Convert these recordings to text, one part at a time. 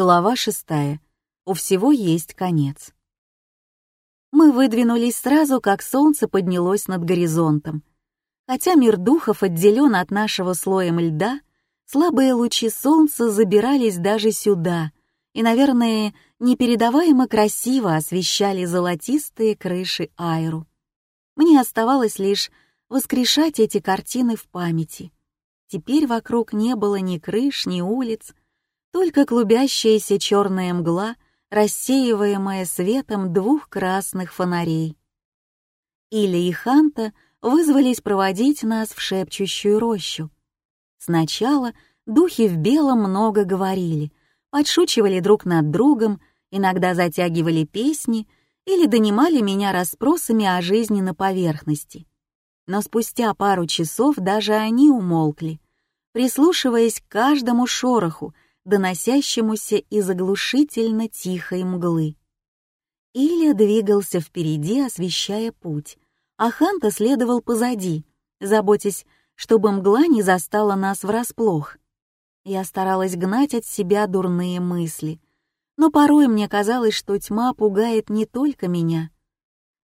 Глава шестая. У всего есть конец. Мы выдвинулись сразу, как солнце поднялось над горизонтом. Хотя мир духов отделен от нашего слоем льда, слабые лучи солнца забирались даже сюда и, наверное, непередаваемо красиво освещали золотистые крыши Айру. Мне оставалось лишь воскрешать эти картины в памяти. Теперь вокруг не было ни крыш, ни улиц, только клубящаяся черная мгла, рассеиваемая светом двух красных фонарей. Иля и Ханта вызвались проводить нас в шепчущую рощу. Сначала духи в белом много говорили, подшучивали друг над другом, иногда затягивали песни или донимали меня расспросами о жизни на поверхности. Но спустя пару часов даже они умолкли, прислушиваясь к каждому шороху, доносящемуся из оглушительно тихой мглы. Илья двигался впереди, освещая путь, а Ханта следовал позади, заботясь, чтобы мгла не застала нас врасплох. Я старалась гнать от себя дурные мысли, но порой мне казалось, что тьма пугает не только меня.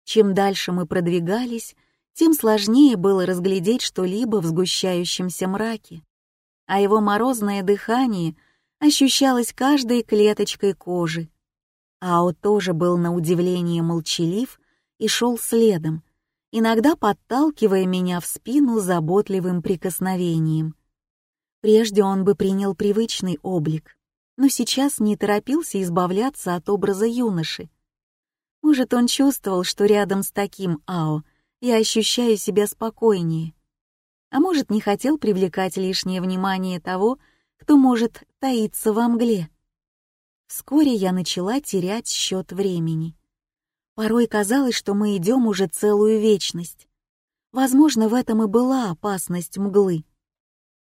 Чем дальше мы продвигались, тем сложнее было разглядеть что-либо в сгущающемся мраке, а его морозное дыхание — ощущалось каждой клеточкой кожи. Ао тоже был на удивление молчалив и шел следом, иногда подталкивая меня в спину заботливым прикосновением. Прежде он бы принял привычный облик, но сейчас не торопился избавляться от образа юноши. Может, он чувствовал, что рядом с таким Ао я ощущаю себя спокойнее. А может, не хотел привлекать лишнее внимание того, кто может таиться во мгле. Вскоре я начала терять счет времени. Порой казалось, что мы идем уже целую вечность. Возможно, в этом и была опасность мглы.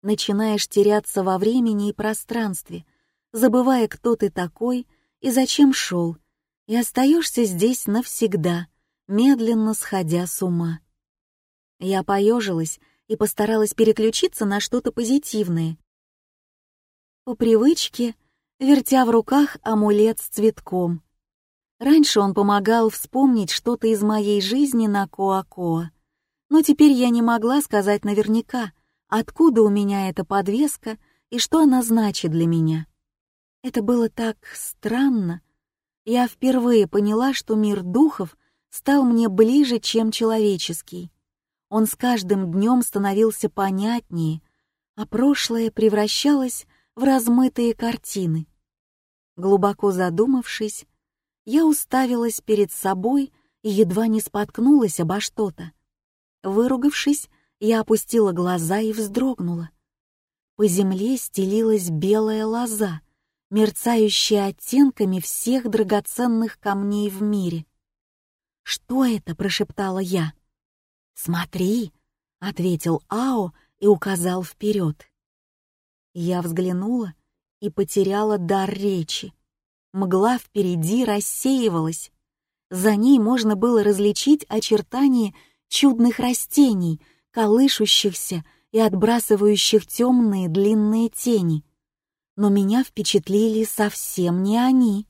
Начинаешь теряться во времени и пространстве, забывая, кто ты такой и зачем шел, и остаешься здесь навсегда, медленно сходя с ума. Я поежилась и постаралась переключиться на что-то позитивное, по привычке, вертя в руках амулет с цветком. Раньше он помогал вспомнить что-то из моей жизни на Коакоа, но теперь я не могла сказать наверняка, откуда у меня эта подвеска и что она значит для меня. Это было так странно. Я впервые поняла, что мир духов стал мне ближе, чем человеческий. Он с каждым днем становился понятнее, а прошлое превращалось в размытые картины. Глубоко задумавшись, я уставилась перед собой и едва не споткнулась обо что-то. Выругавшись, я опустила глаза и вздрогнула. По земле стелилась белая лоза, мерцающая оттенками всех драгоценных камней в мире. «Что это?» — прошептала я. «Смотри», — ответил Ао и указал вперед. Я взглянула и потеряла дар речи. Мгла впереди рассеивалась. За ней можно было различить очертания чудных растений, колышущихся и отбрасывающих темные длинные тени. Но меня впечатлили совсем не они.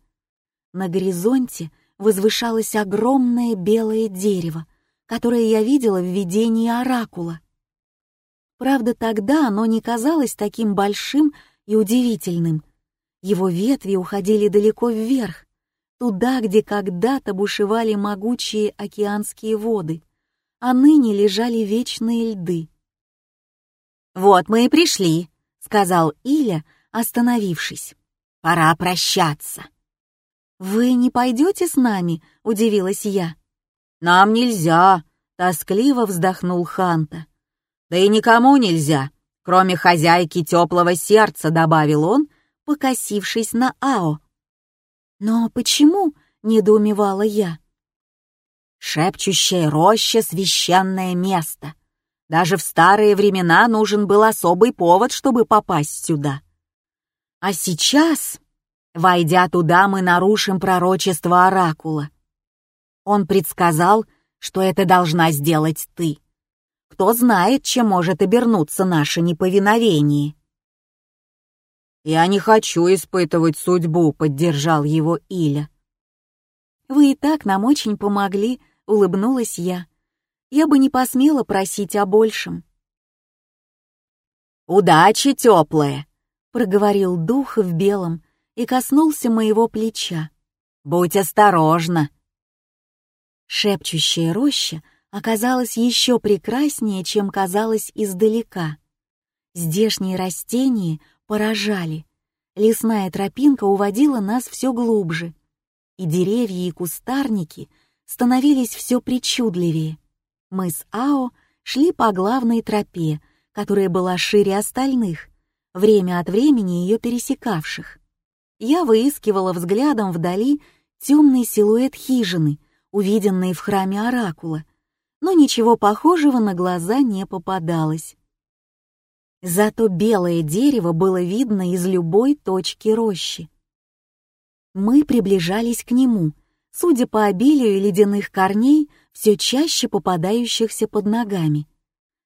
На горизонте возвышалось огромное белое дерево, которое я видела в видении оракула. Правда, тогда оно не казалось таким большим и удивительным. Его ветви уходили далеко вверх, туда, где когда-то бушевали могучие океанские воды, а ныне лежали вечные льды. «Вот мы и пришли», — сказал Иля, остановившись. «Пора прощаться». «Вы не пойдете с нами?» — удивилась я. «Нам нельзя», — тоскливо вздохнул Ханта. Да и никому нельзя, кроме хозяйки теплого сердца, добавил он, покосившись на Ао. Но почему? недоумевала я. Шепчущая роща — священное место. Даже в старые времена нужен был особый повод, чтобы попасть сюда. А сейчас, войдя туда, мы нарушим пророчество Оракула. Он предсказал, что это должна сделать ты. Кто знает, чем может обернуться наше неповиновение. «Я не хочу испытывать судьбу», — поддержал его Иля. «Вы и так нам очень помогли», — улыбнулась я. «Я бы не посмела просить о большем». «Удачи, теплая», — проговорил дух в белом и коснулся моего плеча. «Будь осторожна». Шепчущая роща оказалась еще прекраснее, чем казалось издалека. Здешние растения поражали. Лесная тропинка уводила нас все глубже, и деревья и кустарники становились все причудливее. Мы с Ао шли по главной тропе, которая была шире остальных, время от времени ее пересекавших. Я выискивала взглядом вдали темный силуэт хижины, увиденный в храме Оракула, но ничего похожего на глаза не попадалось. Зато белое дерево было видно из любой точки рощи. Мы приближались к нему, судя по обилию ледяных корней, все чаще попадающихся под ногами.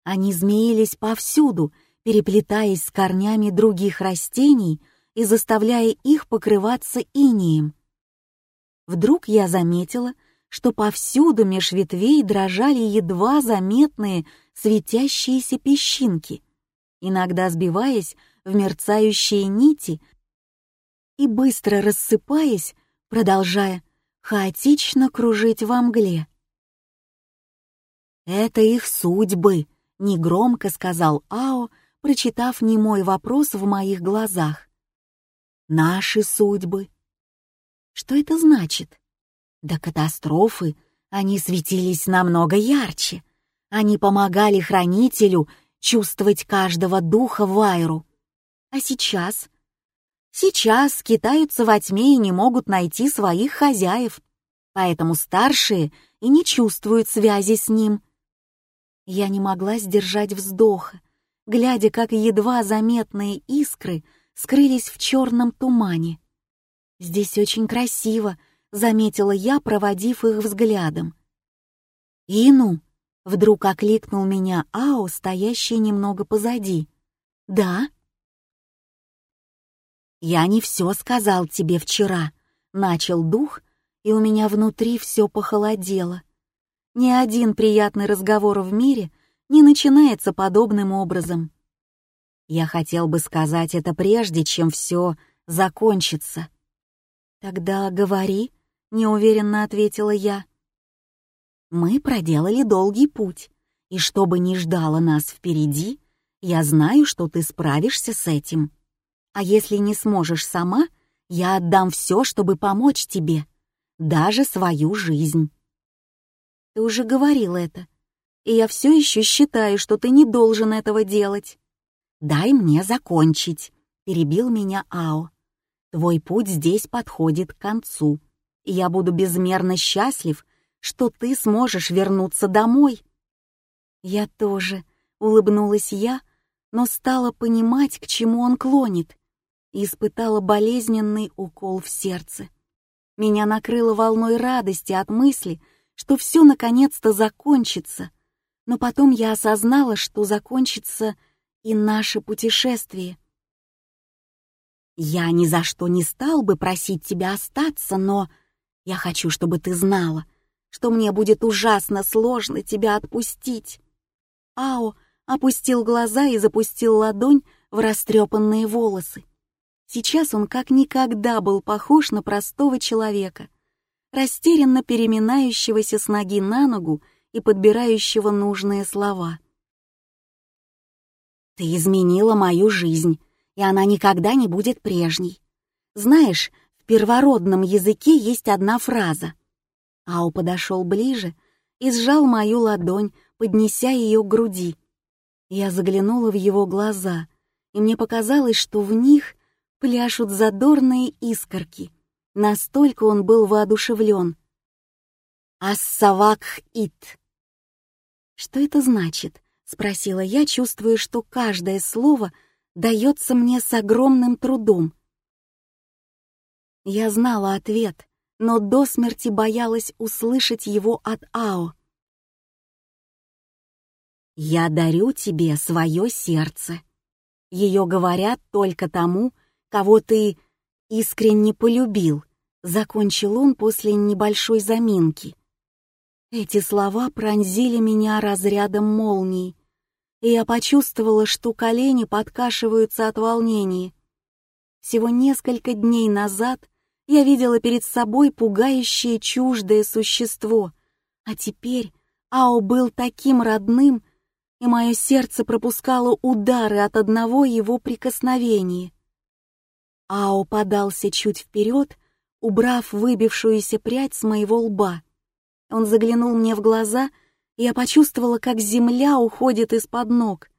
Они змеились повсюду, переплетаясь с корнями других растений и заставляя их покрываться инеем. Вдруг я заметила, что повсюду меж ветвей дрожали едва заметные светящиеся песчинки — иногда сбиваясь в мерцающие нити и быстро рассыпаясь, продолжая хаотично кружить во мгле. «Это их судьбы», — негромко сказал Ао, прочитав немой вопрос в моих глазах. «Наши судьбы». Что это значит? До катастрофы они светились намного ярче. Они помогали хранителю чувствовать каждого духа в Айру. А сейчас? Сейчас китаются во тьме и не могут найти своих хозяев, поэтому старшие и не чувствуют связи с ним. Я не могла сдержать вздоха, глядя, как едва заметные искры скрылись в черном тумане. «Здесь очень красиво», — заметила я, проводив их взглядом. «Ину!» Вдруг окликнул меня Ао, стоящий немного позади. «Да?» «Я не все сказал тебе вчера», — начал дух, и у меня внутри все похолодело. Ни один приятный разговор в мире не начинается подобным образом. Я хотел бы сказать это прежде, чем все закончится. «Тогда говори», — неуверенно ответила я. Мы проделали долгий путь, и что бы ни ждало нас впереди, я знаю, что ты справишься с этим. А если не сможешь сама, я отдам все, чтобы помочь тебе, даже свою жизнь. Ты уже говорил это, и я все еще считаю, что ты не должен этого делать. Дай мне закончить, перебил меня Ао. Твой путь здесь подходит к концу, и я буду безмерно счастлив, что ты сможешь вернуться домой. Я тоже, улыбнулась я, но стала понимать, к чему он клонит, и испытала болезненный укол в сердце. Меня накрыло волной радости от мысли, что все наконец-то закончится, но потом я осознала, что закончится и наше путешествие. Я ни за что не стал бы просить тебя остаться, но я хочу, чтобы ты знала — что мне будет ужасно сложно тебя отпустить. Ао опустил глаза и запустил ладонь в растрепанные волосы. Сейчас он как никогда был похож на простого человека, растерянно переминающегося с ноги на ногу и подбирающего нужные слова. «Ты изменила мою жизнь, и она никогда не будет прежней. Знаешь, первородном языке есть одна фраза — Ау подошел ближе и сжал мою ладонь, поднеся ее к груди. Я заглянула в его глаза, и мне показалось, что в них пляшут задорные искорки. Настолько он был воодушевлен. «Ассавак-ит». «Что это значит?» — спросила я, чувствуя, что каждое слово дается мне с огромным трудом. Я знала ответ, но до смерти боялась услышать его от Ао. «Я дарю тебе свое сердце. Ее говорят только тому, кого ты искренне полюбил», — закончил он после небольшой заминки. Эти слова пронзили меня разрядом молний, и я почувствовала, что колени подкашиваются от волнения. Всего несколько дней назад я видела перед собой пугающее чуждое существо, а теперь Ао был таким родным, и мое сердце пропускало удары от одного его прикосновения. Ао подался чуть вперед, убрав выбившуюся прядь с моего лба. Он заглянул мне в глаза, и я почувствовала, как земля уходит из-под ног.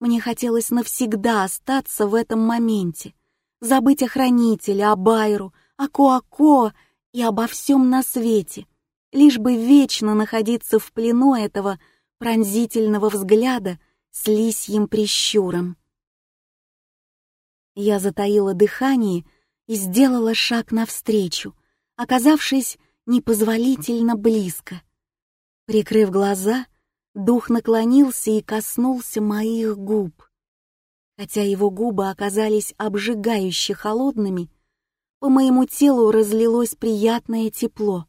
Мне хотелось навсегда остаться в этом моменте, забыть о хранителе, о Байру, о Коако и обо всем на свете, лишь бы вечно находиться в плену этого пронзительного взгляда с лисьим прищуром. Я затаила дыхание и сделала шаг навстречу, оказавшись непозволительно близко. Прикрыв глаза, дух наклонился и коснулся моих губ. Хотя его губы оказались обжигающе холодными, по моему телу разлилось приятное тепло.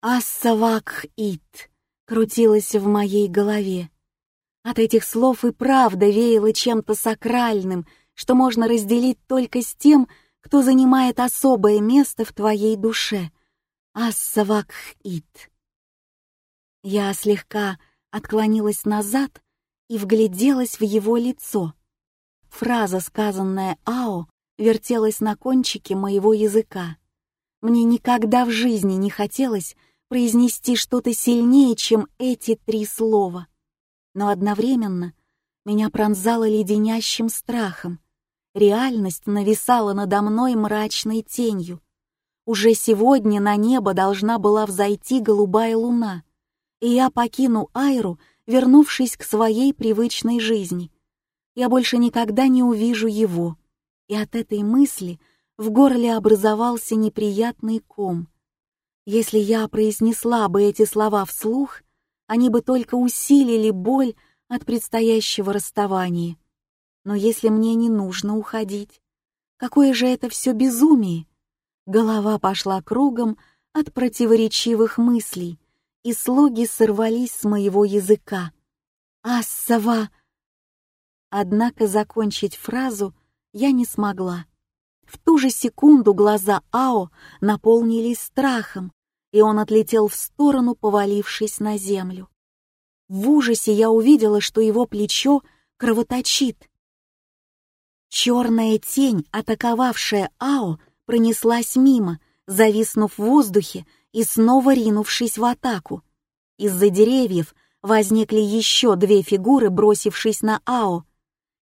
«Ассавак-ит» крутилось в моей голове. От этих слов и правда веяло чем-то сакральным, что можно разделить только с тем, кто занимает особое место в твоей душе — Ассавакхит. Я слегка отклонилась назад и вгляделась в его лицо. Фраза, сказанная Ао, вертелась на кончике моего языка. Мне никогда в жизни не хотелось произнести что-то сильнее, чем эти три слова. Но одновременно меня пронзало леденящим страхом. Реальность нависала надо мной мрачной тенью. Уже сегодня на небо должна была взойти голубая луна, и я покину Айру, вернувшись к своей привычной жизни. Я больше никогда не увижу его, и от этой мысли в горле образовался неприятный ком. Если я произнесла бы эти слова вслух, они бы только усилили боль от предстоящего расставания. Но если мне не нужно уходить, какое же это все безумие! Голова пошла кругом от противоречивых мыслей, и слоги сорвались с моего языка. «Ассава!» Однако закончить фразу я не смогла. В ту же секунду глаза Ао наполнились страхом, и он отлетел в сторону, повалившись на землю. В ужасе я увидела, что его плечо кровоточит. Черная тень, атаковавшая Ао, пронеслась мимо, зависнув в воздухе и снова ринувшись в атаку. Из-за деревьев возникли еще две фигуры, бросившись на Ао.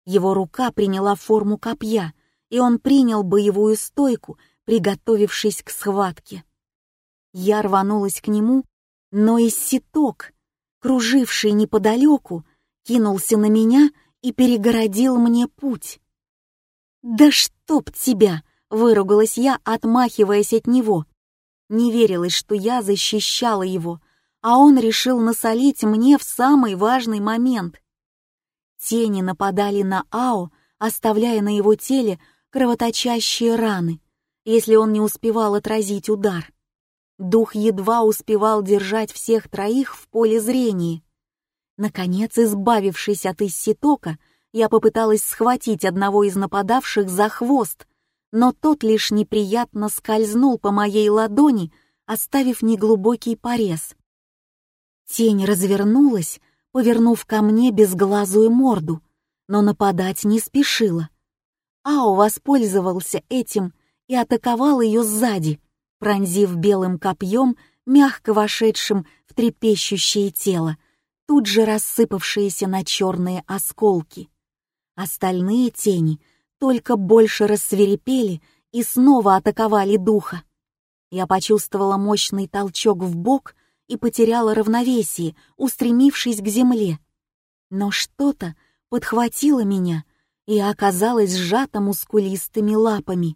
Его рука приняла форму копья, и он принял боевую стойку, приготовившись к схватке. Я рванулась к нему, но из ситок, круживший неподалеку, кинулся на меня и перегородил мне путь. «Да чтоб тебя!» Выругалась я, отмахиваясь от него. Не верилось, что я защищала его, а он решил насолить мне в самый важный момент. Тени нападали на Ао, оставляя на его теле кровоточащие раны, если он не успевал отразить удар. Дух едва успевал держать всех троих в поле зрения. Наконец, избавившись от Исситока, я попыталась схватить одного из нападавших за хвост, но тот лишь неприятно скользнул по моей ладони, оставив неглубокий порез. Тень развернулась, повернув ко мне безглазую морду, но нападать не спешила. Ао воспользовался этим и атаковал ее сзади, пронзив белым копьем, мягко вошедшим в трепещущее тело, тут же рассыпавшиеся на черные осколки. Остальные тени только больше рассверепели и снова атаковали духа. Я почувствовала мощный толчок в бок и потеряла равновесие, устремившись к земле. Но что-то подхватило меня и оказалось сжато мускулистыми лапами.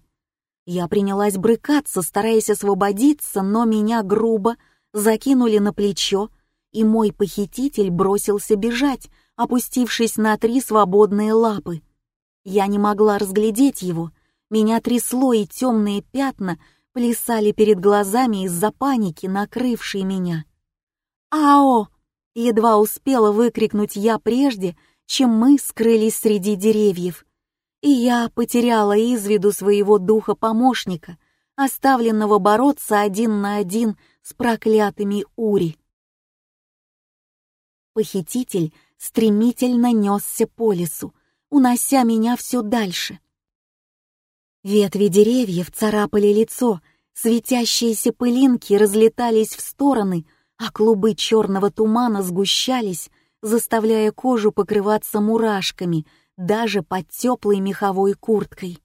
Я принялась брыкаться, стараясь освободиться, но меня грубо закинули на плечо, и мой похититель бросился бежать, опустившись на три свободные лапы. Я не могла разглядеть его, меня трясло, и темные пятна плясали перед глазами из-за паники, накрывшей меня. «Ао!» — едва успела выкрикнуть я прежде, чем мы скрылись среди деревьев. И я потеряла из виду своего духа-помощника, оставленного бороться один на один с проклятыми Ури. Похититель стремительно несся по лесу, унося меня все дальше. Ветви деревьев царапали лицо, светящиеся пылинки разлетались в стороны, а клубы черного тумана сгущались, заставляя кожу покрываться мурашками даже под теплой меховой курткой.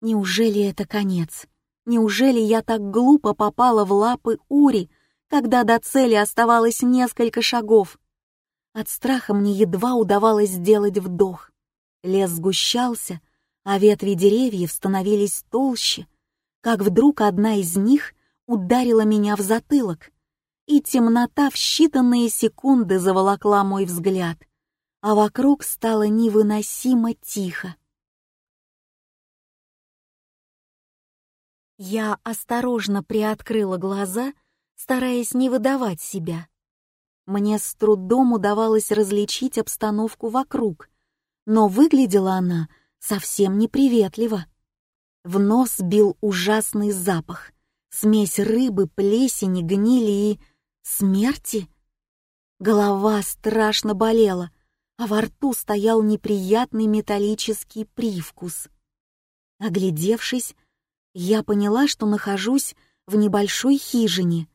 Неужели это конец? Неужели я так глупо попала в лапы Ури, когда до цели оставалось несколько шагов? От страха мне едва удавалось сделать вдох. Лес сгущался, а ветви деревьев становились толще, как вдруг одна из них ударила меня в затылок, и темнота в считанные секунды заволокла мой взгляд, а вокруг стало невыносимо тихо. Я осторожно приоткрыла глаза, стараясь не выдавать себя. Мне с трудом удавалось различить обстановку вокруг, но выглядела она совсем неприветливо. В нос бил ужасный запах, смесь рыбы, плесени, гнили и... смерти. Голова страшно болела, а во рту стоял неприятный металлический привкус. Оглядевшись, я поняла, что нахожусь в небольшой хижине,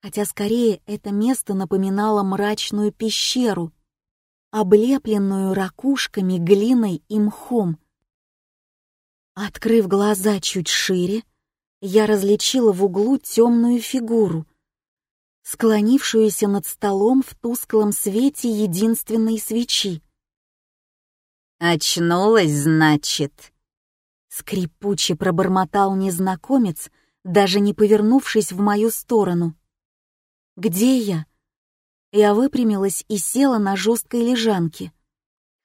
хотя скорее это место напоминало мрачную пещеру, облепленную ракушками, глиной и мхом. Открыв глаза чуть шире, я различила в углу темную фигуру, склонившуюся над столом в тусклом свете единственной свечи. «Очнулась, значит?» Скрипуче пробормотал незнакомец, даже не повернувшись в мою сторону. «Где я?» Я выпрямилась и села на жесткой лежанке.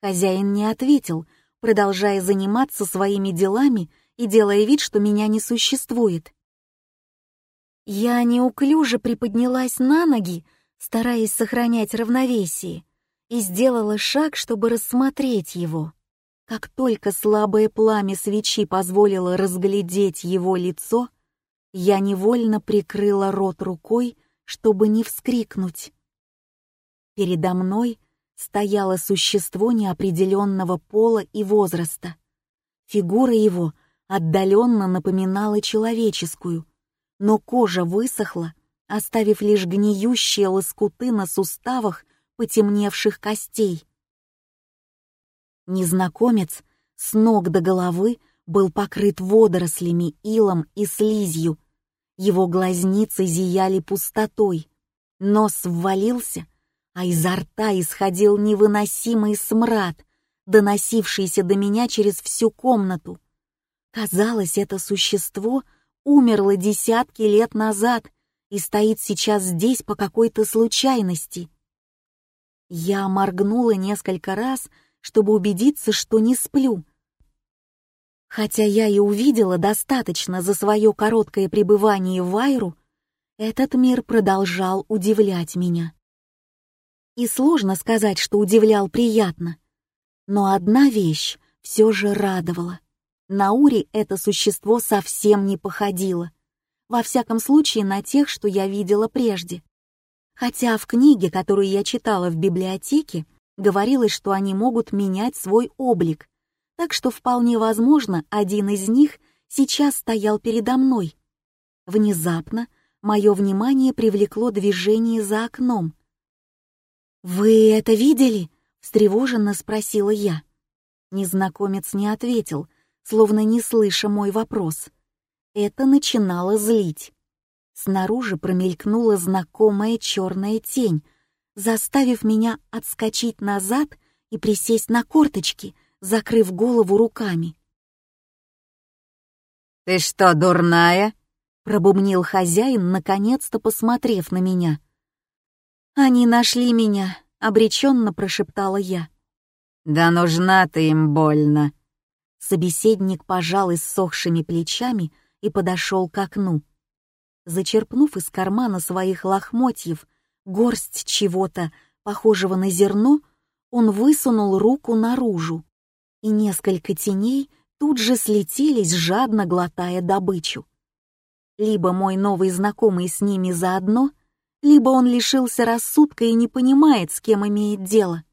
Хозяин не ответил, продолжая заниматься своими делами и делая вид, что меня не существует. Я неуклюже приподнялась на ноги, стараясь сохранять равновесие, и сделала шаг, чтобы рассмотреть его. Как только слабое пламя свечи позволило разглядеть его лицо, я невольно прикрыла рот рукой, чтобы не вскрикнуть. Передо мной стояло существо неопределенного пола и возраста. Фигура его отдаленно напоминала человеческую, но кожа высохла, оставив лишь гниющие лоскуты на суставах потемневших костей. Незнакомец с ног до головы был покрыт водорослями, илом и слизью. Его глазницы зияли пустотой, нос ввалился, а изо рта исходил невыносимый смрад, доносившийся до меня через всю комнату. Казалось, это существо умерло десятки лет назад и стоит сейчас здесь по какой-то случайности. Я моргнула несколько раз, чтобы убедиться, что не сплю. Хотя я и увидела достаточно за свое короткое пребывание в Вайру, этот мир продолжал удивлять меня. И сложно сказать, что удивлял приятно. Но одна вещь все же радовала. На Ури это существо совсем не походило. Во всяком случае, на тех, что я видела прежде. Хотя в книге, которую я читала в библиотеке, говорилось, что они могут менять свой облик, так что вполне возможно, один из них сейчас стоял передо мной. Внезапно мое внимание привлекло движение за окном — «Вы это видели?» — встревоженно спросила я. Незнакомец не ответил, словно не слыша мой вопрос. Это начинало злить. Снаружи промелькнула знакомая черная тень, заставив меня отскочить назад и присесть на корточки, закрыв голову руками. «Ты что, дурная?» — пробубнил хозяин, наконец-то посмотрев на меня. «Они нашли меня», — обреченно прошептала я. «Да нужна ты им больно», Собеседник пожал иссохшими плечами и подошел к окну. Зачерпнув из кармана своих лохмотьев горсть чего-то, похожего на зерно, он высунул руку наружу, и несколько теней тут же слетелись, жадно глотая добычу. Либо мой новый знакомый с ними заодно, либо он лишился рассудка и не понимает, с кем имеет дело.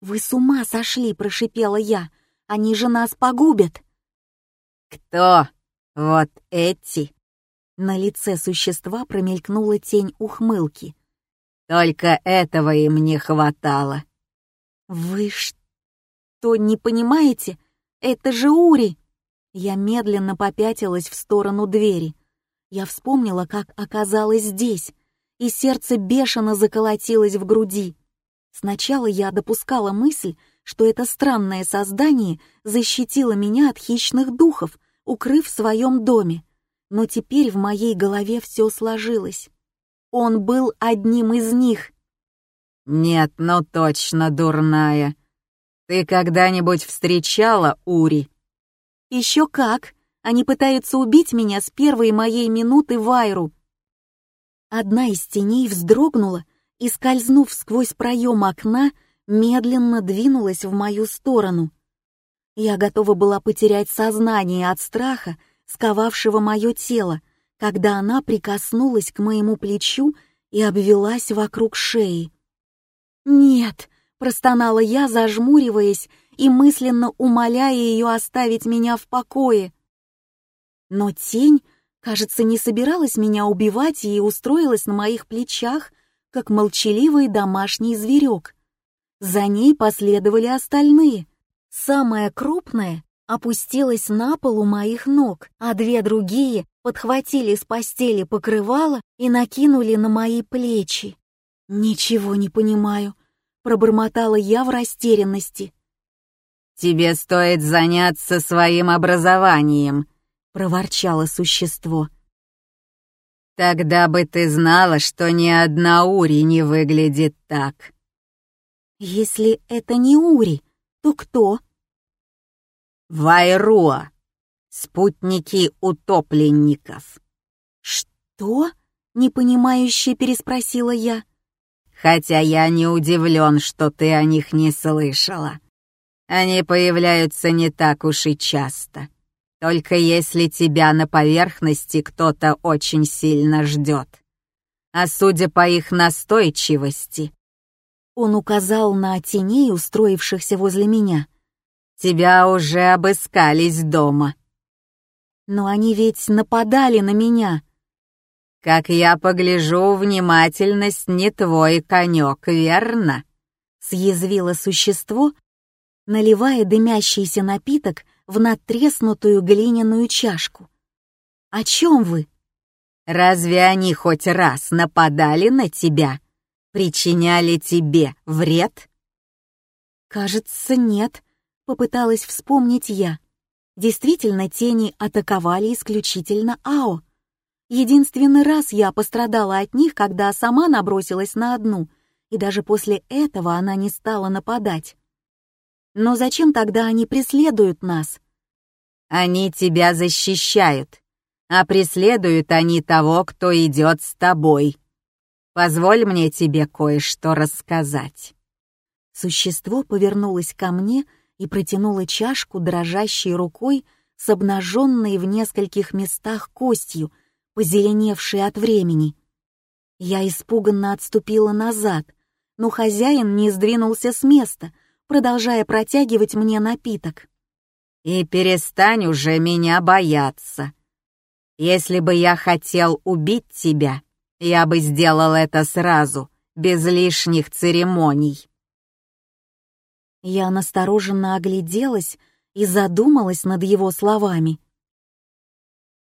«Вы с ума сошли!» — прошипела я. Они же нас погубят!» «Кто? Вот эти?» На лице существа промелькнула тень ухмылки. «Только этого им не хватало». «Вы что, не понимаете? Это же Ури!» Я медленно попятилась в сторону двери. Я вспомнила, как оказалась здесь, и сердце бешено заколотилось в груди. Сначала я допускала мысль, что это странное создание защитило меня от хищных духов, укрыв в своем доме. Но теперь в моей голове все сложилось. Он был одним из них. «Нет, ну точно дурная. Ты когда-нибудь встречала Ури?» «Еще как. Они пытаются убить меня с первой моей минуты в Айру». Одна из теней вздрогнула и, скользнув сквозь проем окна, медленно двинулась в мою сторону. Я готова была потерять сознание от страха, сковавшего мое тело, когда она прикоснулась к моему плечу и обвелась вокруг шеи. «Нет!» — простонала я, зажмуриваясь и мысленно умоляя ее оставить меня в покое. Но тень, кажется, не собиралась меня убивать и устроилась на моих плечах, как молчаливый домашний зверек. За ней последовали остальные. Самая крупная опустилась на пол у моих ног, а две другие подхватили с постели покрывало и накинули на мои плечи. «Ничего не понимаю», — пробормотала я в растерянности. «Тебе стоит заняться своим образованием», — проворчало существо. «Тогда бы ты знала, что ни одна Ури не выглядит так». Если это не Ури, то кто? Вайруа, спутники утопленников. Что? Непонимающе переспросила я. Хотя я не удивлен, что ты о них не слышала. Они появляются не так уж и часто. Только если тебя на поверхности кто-то очень сильно ждет. А судя по их настойчивости, он указал на теней, устроившихся возле меня. «Тебя уже обыскались дома». «Но они ведь нападали на меня». «Как я погляжу, внимательность не твой конек, верно?» Съязвило существо, наливая дымящийся напиток в надтреснутую глиняную чашку. «О чем вы?» «Разве они хоть раз нападали на тебя?» причиняли тебе вред?» «Кажется, нет», — попыталась вспомнить я. Действительно, тени атаковали исключительно Ао. Единственный раз я пострадала от них, когда сама набросилась на одну, и даже после этого она не стала нападать. Но зачем тогда они преследуют нас? Они тебя защищают, а преследуют они того, кто идет с тобой. Позволь мне тебе кое-что рассказать». Существо повернулось ко мне и протянуло чашку дрожащей рукой с обнаженной в нескольких местах костью, позеленевшей от времени. Я испуганно отступила назад, но хозяин не сдвинулся с места, продолжая протягивать мне напиток. «И перестань уже меня бояться. Если бы я хотел убить тебя, я бы сделал это сразу, без лишних церемоний. Я настороженно огляделась и задумалась над его словами.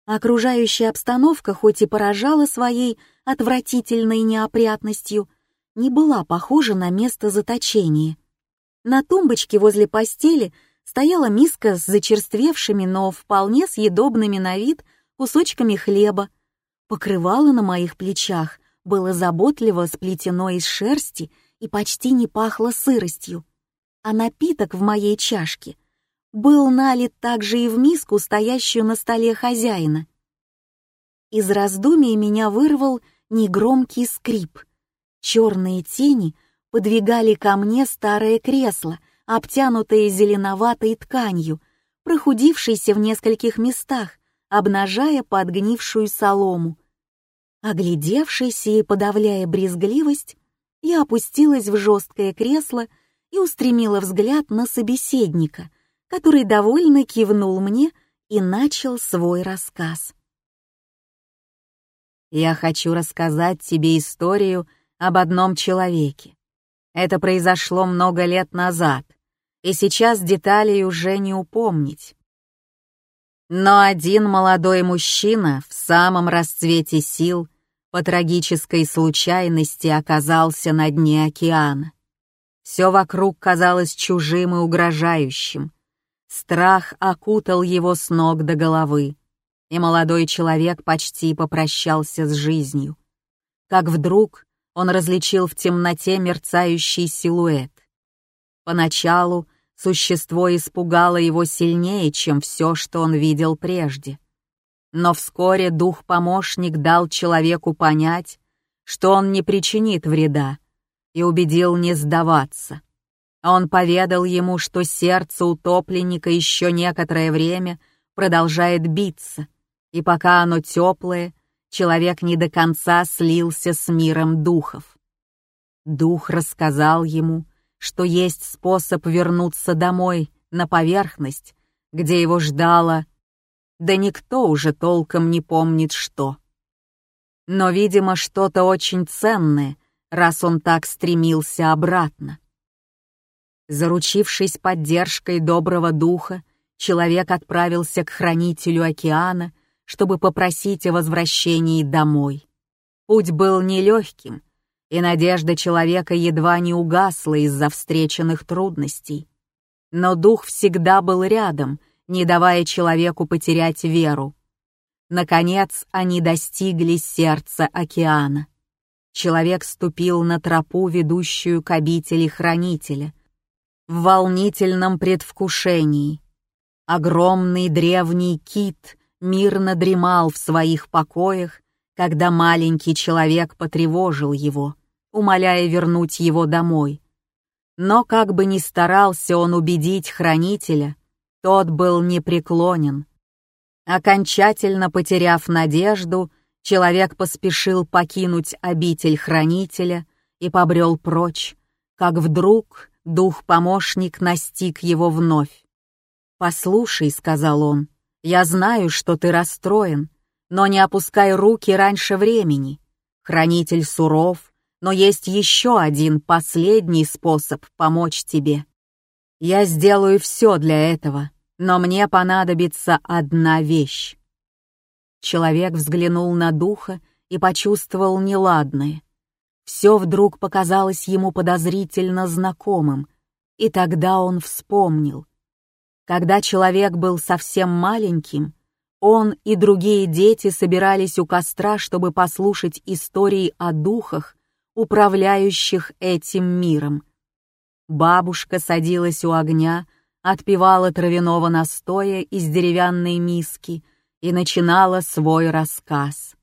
Окружающая обстановка, хоть и поражала своей отвратительной неопрятностью, не была похожа на место заточения. На тумбочке возле постели стояла миска с зачерствевшими, но вполне съедобными на вид кусочками хлеба, Покрывало на моих плечах было заботливо сплетено из шерсти и почти не пахло сыростью. А напиток в моей чашке был налит также и в миску, стоящую на столе хозяина. Из раздумий меня вырвал негромкий скрип. Черные тени подвигали ко мне старое кресло, обтянутое зеленоватой тканью, прохудившейся в нескольких местах, обнажая подгнившую солому. Оглядевшись и подавляя брезгливость, я опустилась в жесткое кресло и устремила взгляд на собеседника, который довольно кивнул мне и начал свой рассказ. «Я хочу рассказать тебе историю об одном человеке. Это произошло много лет назад, и сейчас деталей уже не упомнить. Но один молодой мужчина в самом расцвете сил по трагической случайности оказался на дне океана. Все вокруг казалось чужим и угрожающим. Страх окутал его с ног до головы, и молодой человек почти попрощался с жизнью. Как вдруг он различил в темноте мерцающий силуэт. Поначалу Существо испугало его сильнее, чем все, что он видел прежде. Но вскоре дух-помощник дал человеку понять, что он не причинит вреда, и убедил не сдаваться. Он поведал ему, что сердце утопленника еще некоторое время продолжает биться, и пока оно теплое, человек не до конца слился с миром духов. Дух рассказал ему, что есть способ вернуться домой, на поверхность, где его ждало, да никто уже толком не помнит что. Но, видимо, что-то очень ценное, раз он так стремился обратно. Заручившись поддержкой доброго духа, человек отправился к хранителю океана, чтобы попросить о возвращении домой. Путь был нелегким, и надежда человека едва не угасла из-за встреченных трудностей. Но дух всегда был рядом, не давая человеку потерять веру. Наконец они достигли сердца океана. Человек ступил на тропу, ведущую к обители хранителя. В волнительном предвкушении. Огромный древний кит мирно дремал в своих покоях, когда маленький человек потревожил его умоляя вернуть его домой. Но как бы ни старался он убедить хранителя, тот был непреклонен. Окончательно потеряв надежду, человек поспешил покинуть обитель хранителя и побрел прочь, как вдруг дух-помощник настиг его вновь. «Послушай», — сказал он, — «я знаю, что ты расстроен, но не опускай руки раньше времени. Хранитель суров, но есть еще один последний способ помочь тебе. Я сделаю все для этого, но мне понадобится одна вещь. Человек взглянул на духа и почувствовал неладное. Все вдруг показалось ему подозрительно знакомым, и тогда он вспомнил. Когда человек был совсем маленьким, он и другие дети собирались у костра, чтобы послушать истории о духах, управляющих этим миром. Бабушка садилась у огня, отпивала травяного настоя из деревянной миски и начинала свой рассказ.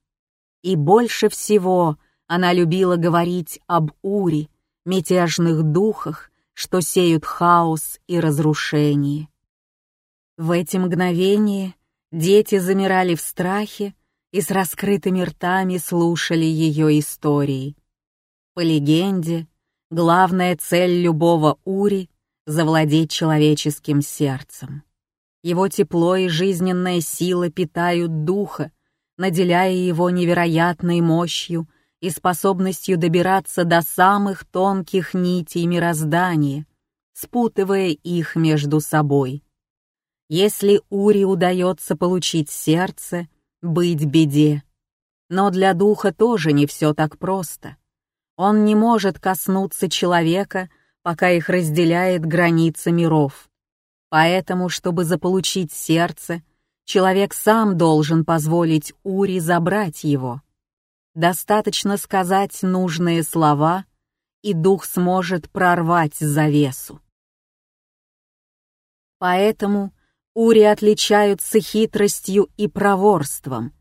И больше всего она любила говорить об Уре, мятежных духах, что сеют хаос и разрушение. В эти мгновения дети замирали в страхе и с раскрытыми ртами слушали ее истории. По легенде, главная цель любого Ури — завладеть человеческим сердцем. Его тепло и жизненная сила питают духа, наделяя его невероятной мощью и способностью добираться до самых тонких нитей мироздания, спутывая их между собой. Если Ури удается получить сердце, быть беде. Но для духа тоже не все так просто. Он не может коснуться человека, пока их разделяет граница миров. Поэтому, чтобы заполучить сердце, человек сам должен позволить Ури забрать его. Достаточно сказать нужные слова, и дух сможет прорвать завесу. Поэтому ури отличаются хитростью и проворством.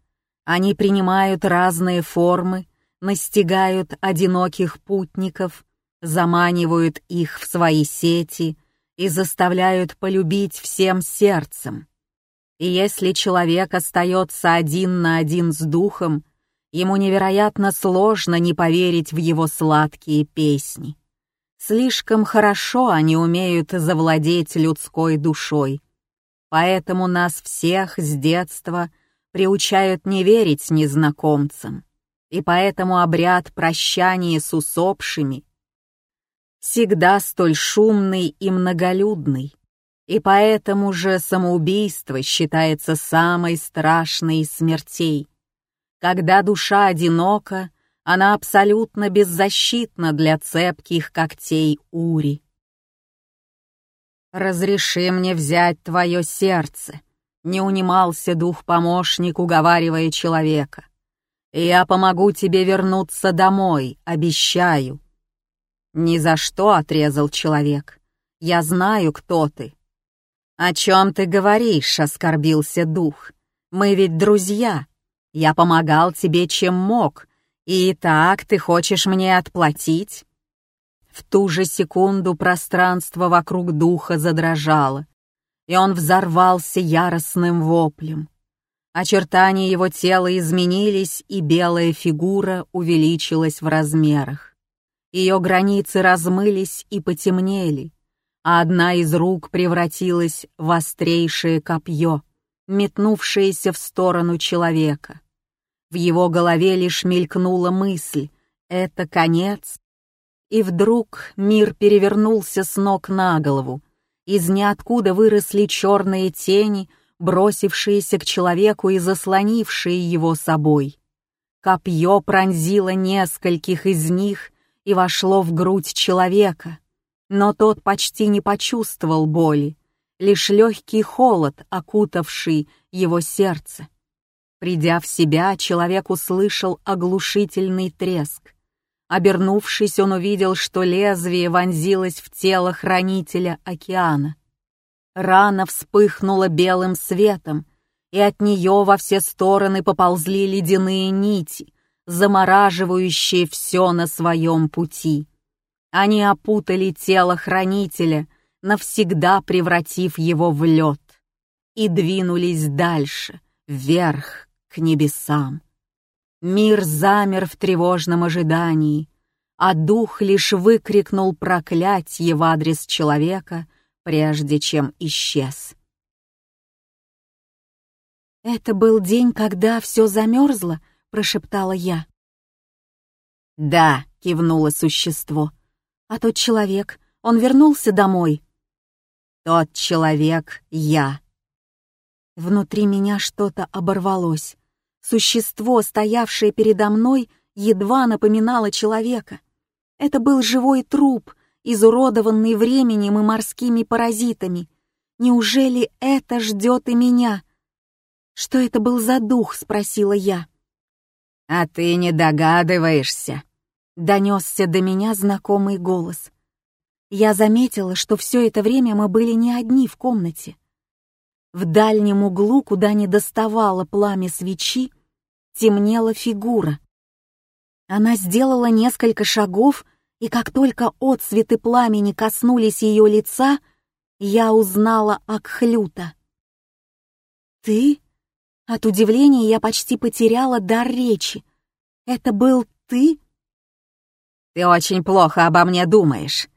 Они принимают разные формы, настигают одиноких путников, заманивают их в свои сети и заставляют полюбить всем сердцем. И если человек остается один на один с духом, ему невероятно сложно не поверить в его сладкие песни. Слишком хорошо они умеют завладеть людской душой. Поэтому нас всех с детства приучают не верить незнакомцам. И поэтому обряд прощания с усопшими всегда столь шумный и многолюдный. И поэтому же самоубийство считается самой страшной из смертей. Когда душа одинока, она абсолютно беззащитна для цепких когтей Ури. «Разреши мне взять твое сердце», — не унимался дух-помощник, уговаривая человека. «Я помогу тебе вернуться домой, обещаю». «Ни за что», — отрезал человек. «Я знаю, кто ты». «О чем ты говоришь?» — оскорбился дух. «Мы ведь друзья. Я помогал тебе, чем мог, «И так ты хочешь мне отплатить?» В ту же секунду пространство вокруг духа задрожало, и он взорвался яростным воплем. Очертания его тела изменились, и белая фигура увеличилась в размерах. Ее границы размылись и потемнели, а одна из рук превратилась в острейшее копье, метнувшееся в сторону человека. В его голове лишь мелькнула мысль «это конец». И вдруг мир перевернулся с ног на голову. Из ниоткуда выросли черные тени, бросившиеся к человеку и заслонившие его собой. Копье пронзило нескольких из них и вошло в грудь человека, но тот почти не почувствовал боли, лишь легкий холод, окутавший его сердце. Придя в себя, человек услышал оглушительный треск. Обернувшись, он увидел, что лезвие вонзилось в тело хранителя океана. Рана вспыхнула белым светом, и от нее во все стороны поползли ледяные нити, замораживающие все на своем пути. Они опутали тело хранителя, навсегда превратив его в лед, и двинулись дальше, вверх, к небесам. Мир замер в тревожном ожидании, а дух лишь выкрикнул проклятье в адрес человека, прежде чем исчез. «Это был день, когда все замерзло», — прошептала я. «Да», — кивнуло существо. «А тот человек, он вернулся домой?» «Тот человек — я». Внутри меня что-то оборвалось. Существо, стоявшее передо мной, едва напоминало человека. Это был живой труп, изуродованный временем и морскими паразитами. Неужели это ждет и меня? «Что это был за дух?» — спросила я. «А ты не догадываешься?» — донесся до меня знакомый голос. Я заметила, что все это время мы были не одни в комнате. В дальнем углу, куда не доставало пламя свечи, темнела фигура. Она сделала несколько шагов, и как только отцветы пламени коснулись ее лица, я узнала Акхлюта. «Ты?» От удивления я почти потеряла дар речи. «Это был ты?» «Ты очень плохо обо мне думаешь,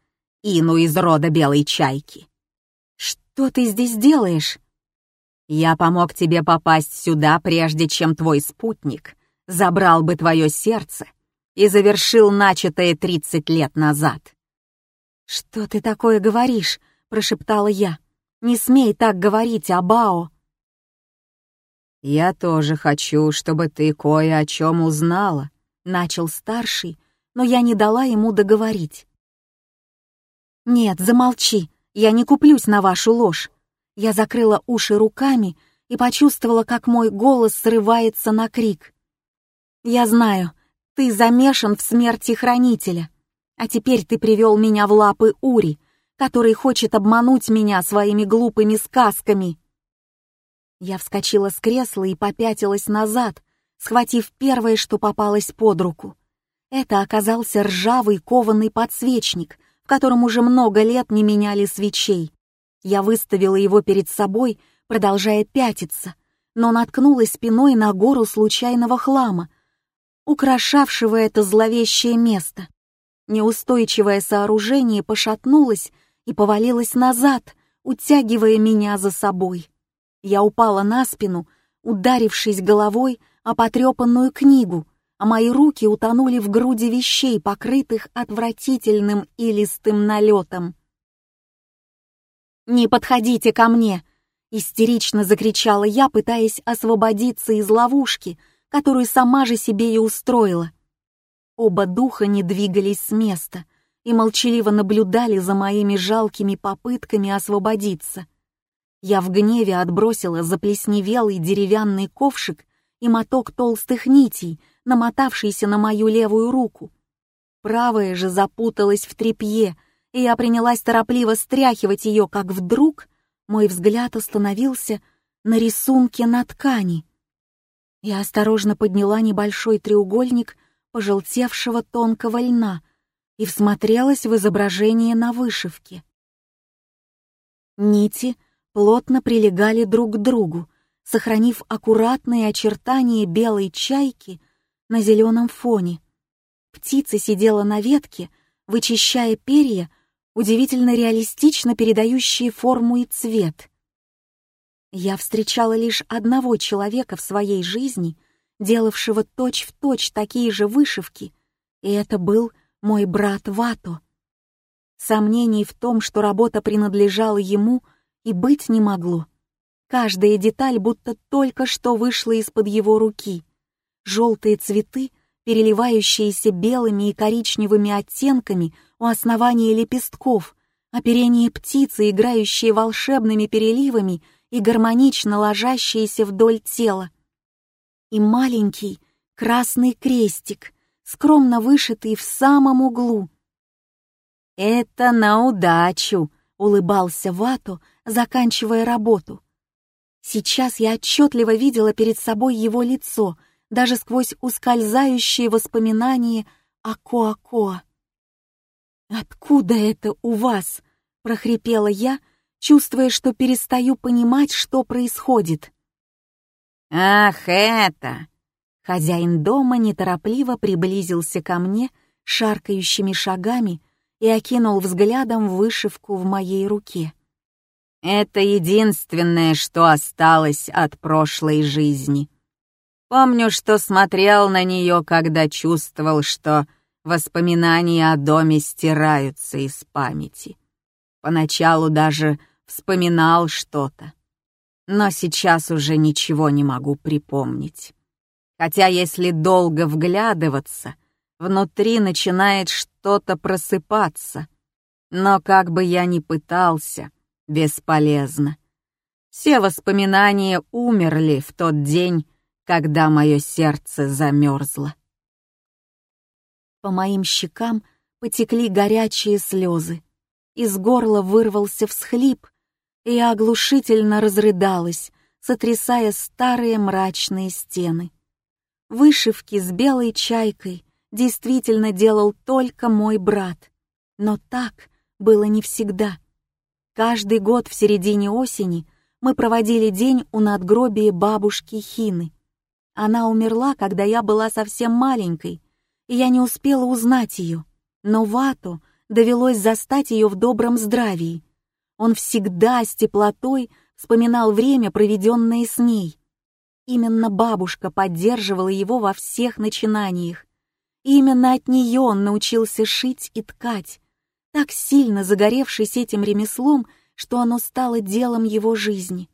Ину из рода Белой Чайки». «Что ты здесь делаешь?» Я помог тебе попасть сюда, прежде чем твой спутник забрал бы твое сердце и завершил начатое тридцать лет назад. «Что ты такое говоришь?» — прошептала я. «Не смей так говорить, Абао!» «Я тоже хочу, чтобы ты кое о чем узнала», — начал старший, но я не дала ему договорить. «Нет, замолчи, я не куплюсь на вашу ложь. Я закрыла уши руками и почувствовала, как мой голос срывается на крик. «Я знаю, ты замешан в смерти Хранителя, а теперь ты привел меня в лапы Ури, который хочет обмануть меня своими глупыми сказками. Я вскочила с кресла и попятилась назад, схватив первое, что попалось под руку. Это оказался ржавый кованый подсвечник, в котором уже много лет не меняли свечей. Я выставила его перед собой, продолжая пятиться, но наткнулась спиной на гору случайного хлама, украшавшего это зловещее место. Неустойчивое сооружение пошатнулось и повалилось назад, утягивая меня за собой. Я упала на спину, ударившись головой о потрепанную книгу, а мои руки утонули в груди вещей, покрытых отвратительным и листым налетом. «Не подходите ко мне!» — истерично закричала я, пытаясь освободиться из ловушки, которую сама же себе и устроила. Оба духа не двигались с места и молчаливо наблюдали за моими жалкими попытками освободиться. Я в гневе отбросила заплесневелый деревянный ковшик и моток толстых нитей, намотавшийся на мою левую руку. Правая же запуталась в тряпье, и я принялась торопливо стряхивать ее, как вдруг мой взгляд остановился на рисунке на ткани. Я осторожно подняла небольшой треугольник пожелтевшего тонкого льна и всмотрелась в изображение на вышивке. Нити плотно прилегали друг к другу, сохранив аккуратные очертания белой чайки на зеленом фоне. Птица сидела на ветке, вычищая перья, удивительно реалистично передающие форму и цвет. Я встречала лишь одного человека в своей жизни, делавшего точь-в-точь точь такие же вышивки, и это был мой брат Вато. Сомнений в том, что работа принадлежала ему, и быть не могло. Каждая деталь будто только что вышла из-под его руки. Желтые цветы, переливающиеся белыми и коричневыми оттенками у основания лепестков, оперение птицы, играющие волшебными переливами — и гармонично ложащиеся вдоль тела. И маленький красный крестик, скромно вышитый в самом углу. «Это на удачу!» — улыбался Вату, заканчивая работу. Сейчас я отчетливо видела перед собой его лицо, даже сквозь ускользающие воспоминания о Коа-Коа. «Откуда это у вас?» — прохрипела я, чувствуя, что перестаю понимать, что происходит. «Ах, это!» Хозяин дома неторопливо приблизился ко мне шаркающими шагами и окинул взглядом вышивку в моей руке. «Это единственное, что осталось от прошлой жизни. Помню, что смотрел на нее, когда чувствовал, что воспоминания о доме стираются из памяти. Поначалу даже вспоминал что-то. Но сейчас уже ничего не могу припомнить. Хотя если долго вглядываться, внутри начинает что-то просыпаться. Но как бы я ни пытался, бесполезно. Все воспоминания умерли в тот день, когда мое сердце замерзло. По моим щекам потекли горячие слезы. Из горла вырвался всхлип, и я оглушительно разрыдалась, сотрясая старые мрачные стены. Вышивки с белой чайкой действительно делал только мой брат. Но так было не всегда. Каждый год в середине осени мы проводили день у надгробия бабушки Хины. Она умерла, когда я была совсем маленькой, и я не успела узнать ее. Но Вату довелось застать ее в добром здравии. Он всегда с теплотой вспоминал время, проведенное с ней. Именно бабушка поддерживала его во всех начинаниях. И именно от нее он научился шить и ткать, так сильно загоревшись этим ремеслом, что оно стало делом его жизни.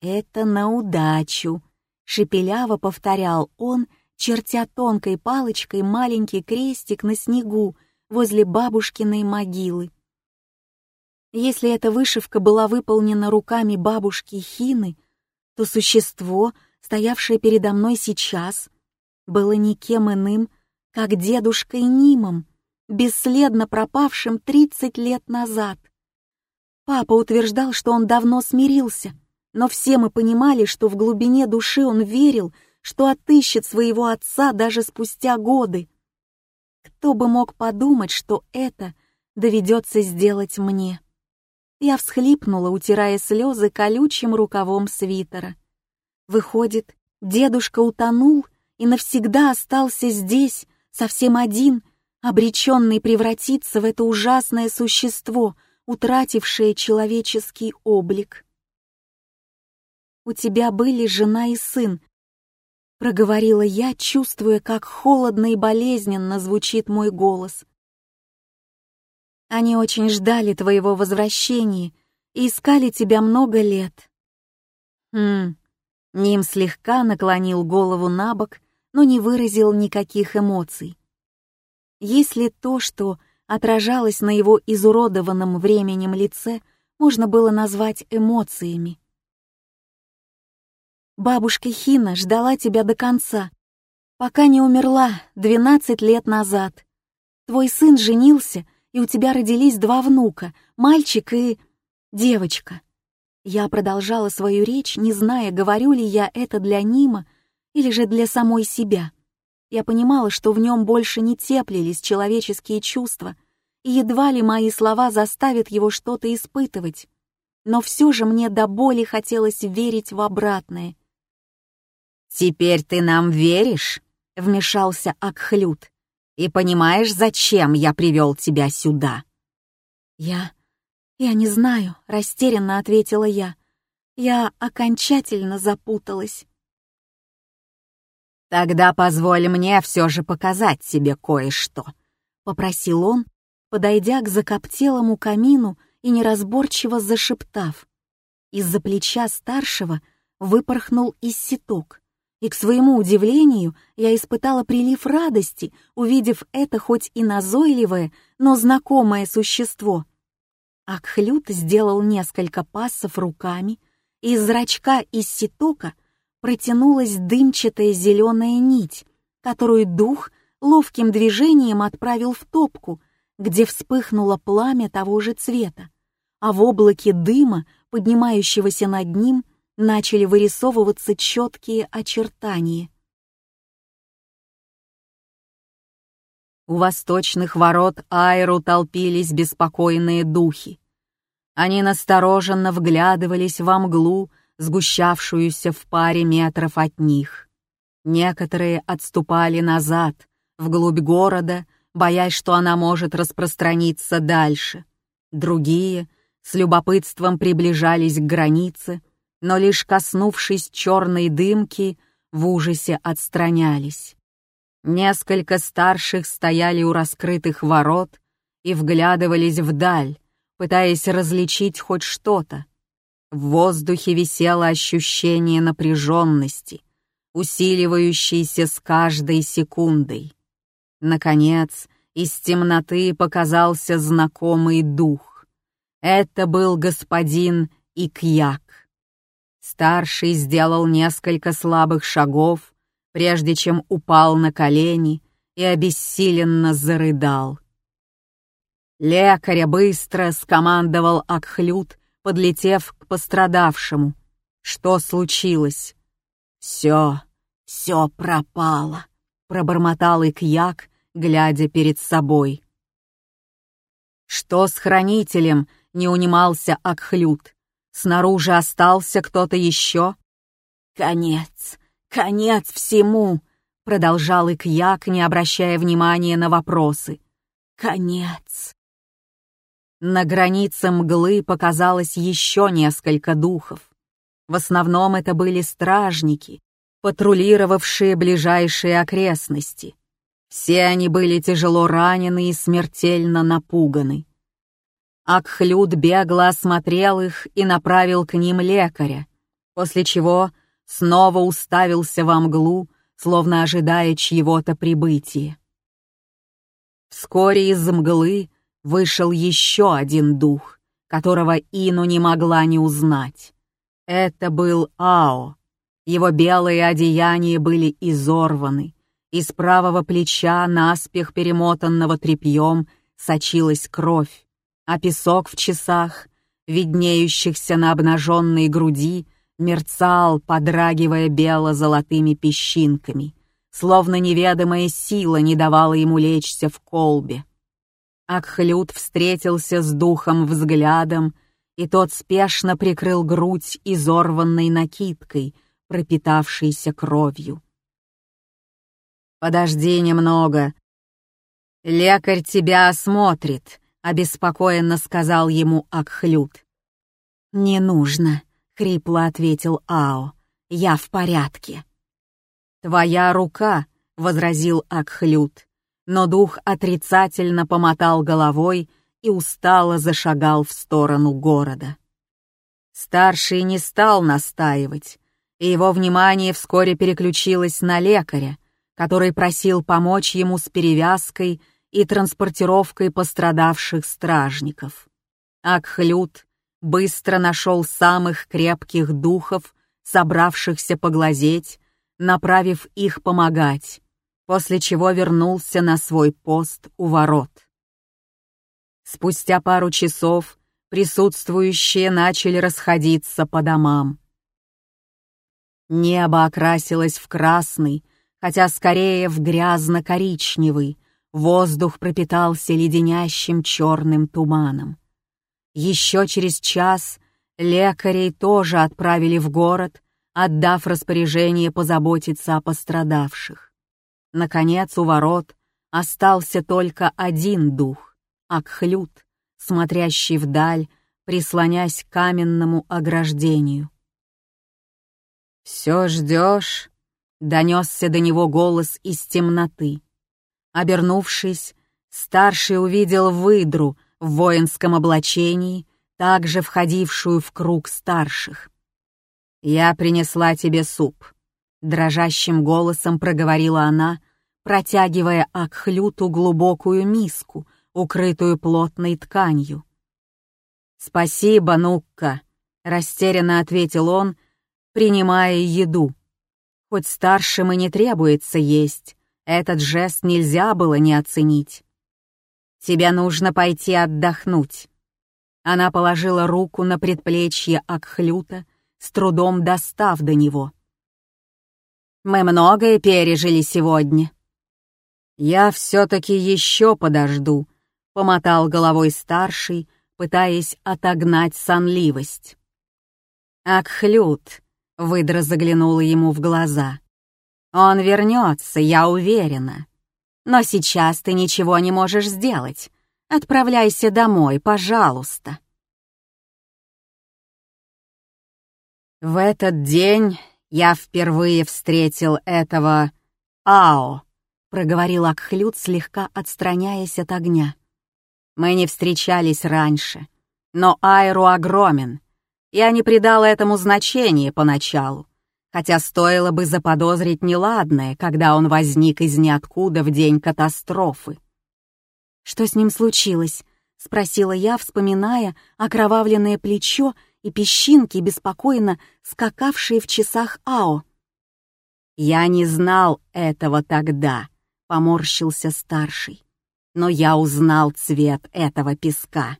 «Это на удачу», — шепеляво повторял он, чертя тонкой палочкой маленький крестик на снегу, возле бабушкиной могилы. Если эта вышивка была выполнена руками бабушки Хины, то существо, стоявшее передо мной сейчас, было никем иным, как дедушкой Нимом, бесследно пропавшим 30 лет назад. Папа утверждал, что он давно смирился, но все мы понимали, что в глубине души он верил, что отыщет своего отца даже спустя годы. Кто бы мог подумать, что это доведется сделать мне? Я всхлипнула, утирая слезы колючим рукавом свитера. Выходит, дедушка утонул и навсегда остался здесь, совсем один, обреченный превратиться в это ужасное существо, утратившее человеческий облик. «У тебя были жена и сын», — проговорила я, чувствуя, как холодно и болезненно звучит мой голос. «Они очень ждали твоего возвращения и искали тебя много лет». «Хм...» Ним слегка наклонил голову на бок, но не выразил никаких эмоций. Если то, что отражалось на его изуродованном временем лице, можно было назвать эмоциями. Бабушка Хина ждала тебя до конца, пока не умерла 12 лет назад. Твой сын женился, и у тебя родились два внука, мальчик и девочка. Я продолжала свою речь, не зная, говорю ли я это для Нима или же для самой себя. Я понимала, что в нем больше не теплились человеческие чувства, и едва ли мои слова заставят его что-то испытывать. Но все же мне до боли хотелось верить в обратное. «Теперь ты нам веришь?» — вмешался Акхлют. «И понимаешь, зачем я привел тебя сюда?» «Я... я не знаю», — растерянно ответила я. «Я окончательно запуталась». «Тогда позволь мне все же показать тебе кое-что», — попросил он, подойдя к закоптелому камину и неразборчиво зашептав. Из-за плеча старшего выпорхнул исситок, и, к своему удивлению, я испытала прилив радости, увидев это хоть и назойливое, но знакомое существо. Акхлют сделал несколько пассов руками, и из зрачка исситока протянулась дымчатая зеленая нить, которую дух ловким движением отправил в топку, где вспыхнуло пламя того же цвета, а в облаке дыма, поднимающегося над ним, начали вырисовываться четкие очертания. У восточных ворот Айру толпились беспокойные духи. Они настороженно вглядывались во мглу, сгущавшуюся в паре метров от них. Некоторые отступали назад, вглубь города, боясь, что она может распространиться дальше. Другие с любопытством приближались к границе, но лишь коснувшись черной дымки, в ужасе отстранялись. Несколько старших стояли у раскрытых ворот и вглядывались вдаль, пытаясь различить хоть что-то, в воздухе висело ощущение напряженности, усиливающейся с каждой секундой. Наконец, из темноты показался знакомый дух. Это был господин Икьяк. Старший сделал несколько слабых шагов, прежде чем упал на колени и обессиленно зарыдал. Лекаря быстро скомандовал Акхлют, подлетев к пострадавшему. Что случилось? Все, все пропало, пробормотал Икьяк, глядя перед собой. Что с хранителем? Не унимался Акхлют. Снаружи остался кто-то еще? Конец, конец всему, продолжал Икьяк, не обращая внимания на вопросы. Конец. На границе мглы показалось еще несколько духов. В основном это были стражники, патрулировавшие ближайшие окрестности. Все они были тяжело ранены и смертельно напуганы. Акхлюд бегло осмотрел их и направил к ним лекаря, после чего снова уставился во мглу, словно ожидая чьего-то прибытия. Вскоре из мглы вышел еще один дух, которого Ину не могла не узнать. Это был Ао. Его белые одеяния были изорваны, Из правого плеча, наспех перемотанного тряпьем, сочилась кровь, а песок в часах, виднеющихся на обнаженной груди, мерцал, подрагивая бело-золотыми песчинками, словно неведомая сила не давала ему лечься в колбе. Акхлют встретился с духом взглядом, и тот спешно прикрыл грудь изорванной накидкой, пропитавшейся кровью. «Подожди немного. Лекарь тебя осмотрит», — обеспокоенно сказал ему Акхлют. «Не нужно», — хрипло ответил Ао. «Я в порядке». «Твоя рука», — возразил Акхлют, но дух отрицательно помотал головой и устало зашагал в сторону города. Старший не стал настаивать, и его внимание вскоре переключилось на лекаря, который просил помочь ему с перевязкой и транспортировкой пострадавших стражников. Акхлют быстро нашел самых крепких духов, собравшихся поглазеть, направив их помогать, после чего вернулся на свой пост у ворот. Спустя пару часов присутствующие начали расходиться по домам. Небо окрасилось в красный, хотя скорее в грязно-коричневый, воздух пропитался леденящим черным туманом. Еще через час лекарей тоже отправили в город, отдав распоряжение позаботиться о пострадавших. Наконец, у ворот остался только один дух — Акхлют, смотрящий вдаль, прислонясь к каменному ограждению. «Все ждешь?» — донесся до него голос из темноты. Обернувшись, старший увидел выдру в воинском облачении, также входившую в круг старших. «Я принесла тебе суп», — дрожащим голосом проговорила она, протягивая Акхлюту глубокую миску, укрытую плотной тканью. «Спасибо, Нукка», — растерянно ответил он, принимая еду. Хоть старшим и не требуется есть, этот жест нельзя было не оценить. «Тебе нужно пойти отдохнуть». Она положила руку на предплечье Акхлюта, с трудом достав до него. «Мы многое пережили сегодня». «Я все-таки еще подожду», — помотал головой старший, пытаясь отогнать сонливость. «Акхлют», — выдра заглянула ему в глаза. «Он вернется, я уверена. Но сейчас ты ничего не можешь сделать. Отправляйся домой, пожалуйста». В этот день я впервые встретил этого Ао, проговорил Акхлют, слегка отстраняясь от огня. Мы не встречались раньше, но Айру огромен. Я не придал этому значения поначалу, хотя стоило бы заподозрить неладное, когда он возник из ниоткуда в день катастрофы. «Что с ним случилось?» — спросила я, вспоминая окровавленное плечо и песчинки, беспокойно скакавшие в часах Ао. «Я не знал этого тогда», — поморщился старший. «Но я узнал цвет этого песка.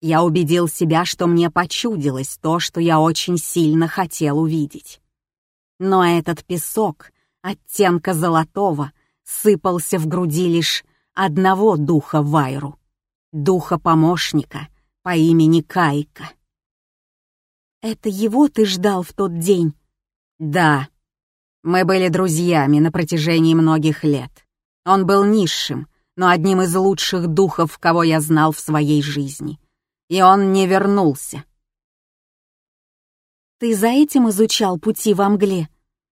Я убедил себя, что мне почудилось то, что я очень сильно хотел увидеть. Но этот песок, оттенка золотого, сыпался в груди лишь одного духа Вайру, духа помощника по имени Кайка. Это его ты ждал в тот день? Да. Мы были друзьями на протяжении многих лет. Он был низшим, но одним из лучших духов, кого я знал в своей жизни. И он не вернулся. Ты за этим изучал пути во мгле,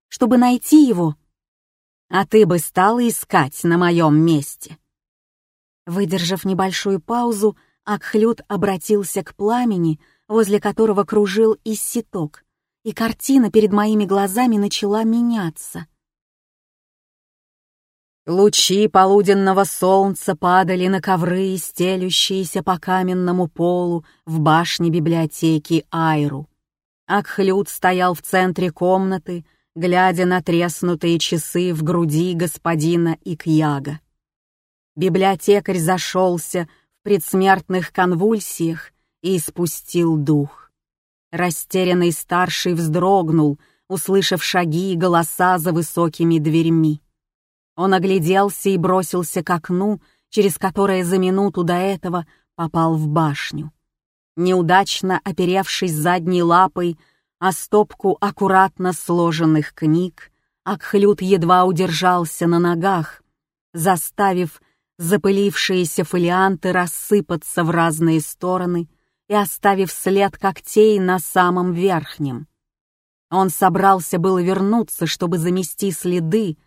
чтобы найти его? А ты бы стала искать на моем месте. Выдержав небольшую паузу, Акхлют обратился к пламени, возле которого кружил исситок, и картина перед моими глазами начала меняться. Лучи полуденного солнца падали на ковры, стелющиеся по каменному полу в башне библиотеки Айру. Акхлют стоял в центре комнаты, глядя на треснутые часы в груди господина Икьяга. Библиотекарь зашелся в предсмертных конвульсиях и испустил дух. Растерянный старший вздрогнул, услышав шаги и голоса за высокими дверьми. Он огляделся и бросился к окну, через которое за минуту до этого попал в башню. Неудачно оперевшись задней лапой о стопку аккуратно сложенных книг, Акхлют едва удержался на ногах, заставив запылившиеся фолианты рассыпаться в разные стороны и оставив след когтей на самом верхнем. Он собрался было вернуться, чтобы замести следы,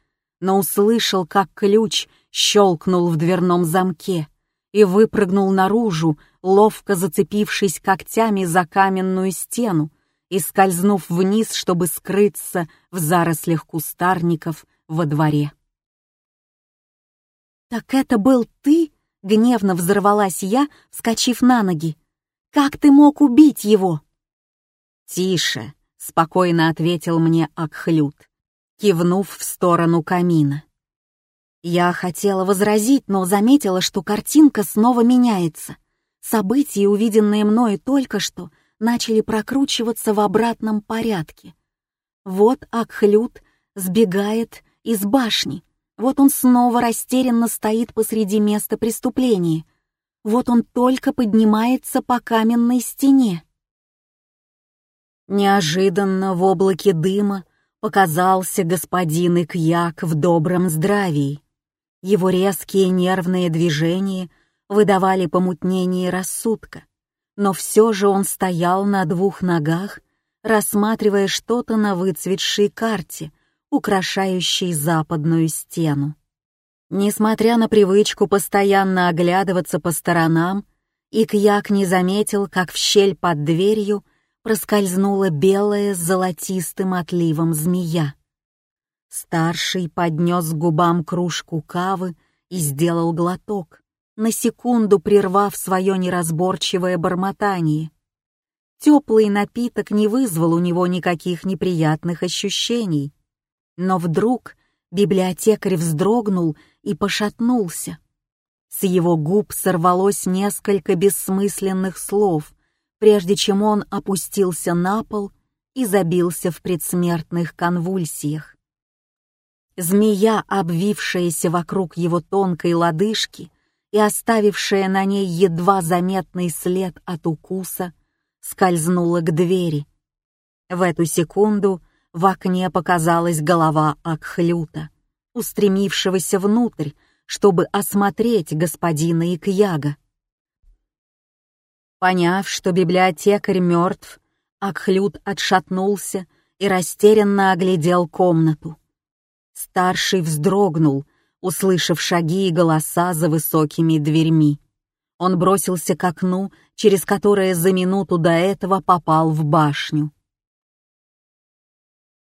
но услышал, как ключ щелкнул в дверном замке и выпрыгнул наружу, ловко зацепившись когтями за каменную стену и скользнув вниз, чтобы скрыться в зарослях кустарников во дворе. «Так это был ты?» — гневно взорвалась я, вскочив на ноги. «Как ты мог убить его?» «Тише», — спокойно ответил мне Акхлют, кивнув в сторону камина. Я хотела возразить, но заметила, что картинка снова меняется. События, увиденные мною только что, начали прокручиваться в обратном порядке. Вот Акхлют сбегает из башни. Вот он снова растерянно стоит посреди места преступления. Вот он только поднимается по каменной стене. Неожиданно в облаке дыма показался господин Икьяк в добром здравии. Его резкие нервные движения выдавали помутнение рассудка, но все же он стоял на двух ногах, рассматривая что-то на выцветшей карте, украшающей западную стену. Несмотря на привычку постоянно оглядываться по сторонам, Икьяк не заметил, как в щель под дверью проскользнула белая с золотистым отливом змея. Старший поднес к губам кружку кавы и сделал глоток, на секунду прервав свое неразборчивое бормотание. Теплый напиток не вызвал у него никаких неприятных ощущений. Но вдруг библиотекарь вздрогнул и пошатнулся. С его губ сорвалось несколько бессмысленных слов, прежде чем он опустился на пол и забился в предсмертных конвульсиях. Змея, обвившаяся вокруг его тонкой лодыжки и оставившая на ней едва заметный след от укуса, скользнула к двери. В эту секунду в окне показалась голова Акхлюта, устремившегося внутрь, чтобы осмотреть господина Икьяга. Поняв, что библиотекарь мертв, Акхлют отшатнулся и растерянно оглядел комнату. Старший вздрогнул, услышав шаги и голоса за высокими дверьми. Он бросился к окну, через которое за минуту до этого попал в башню.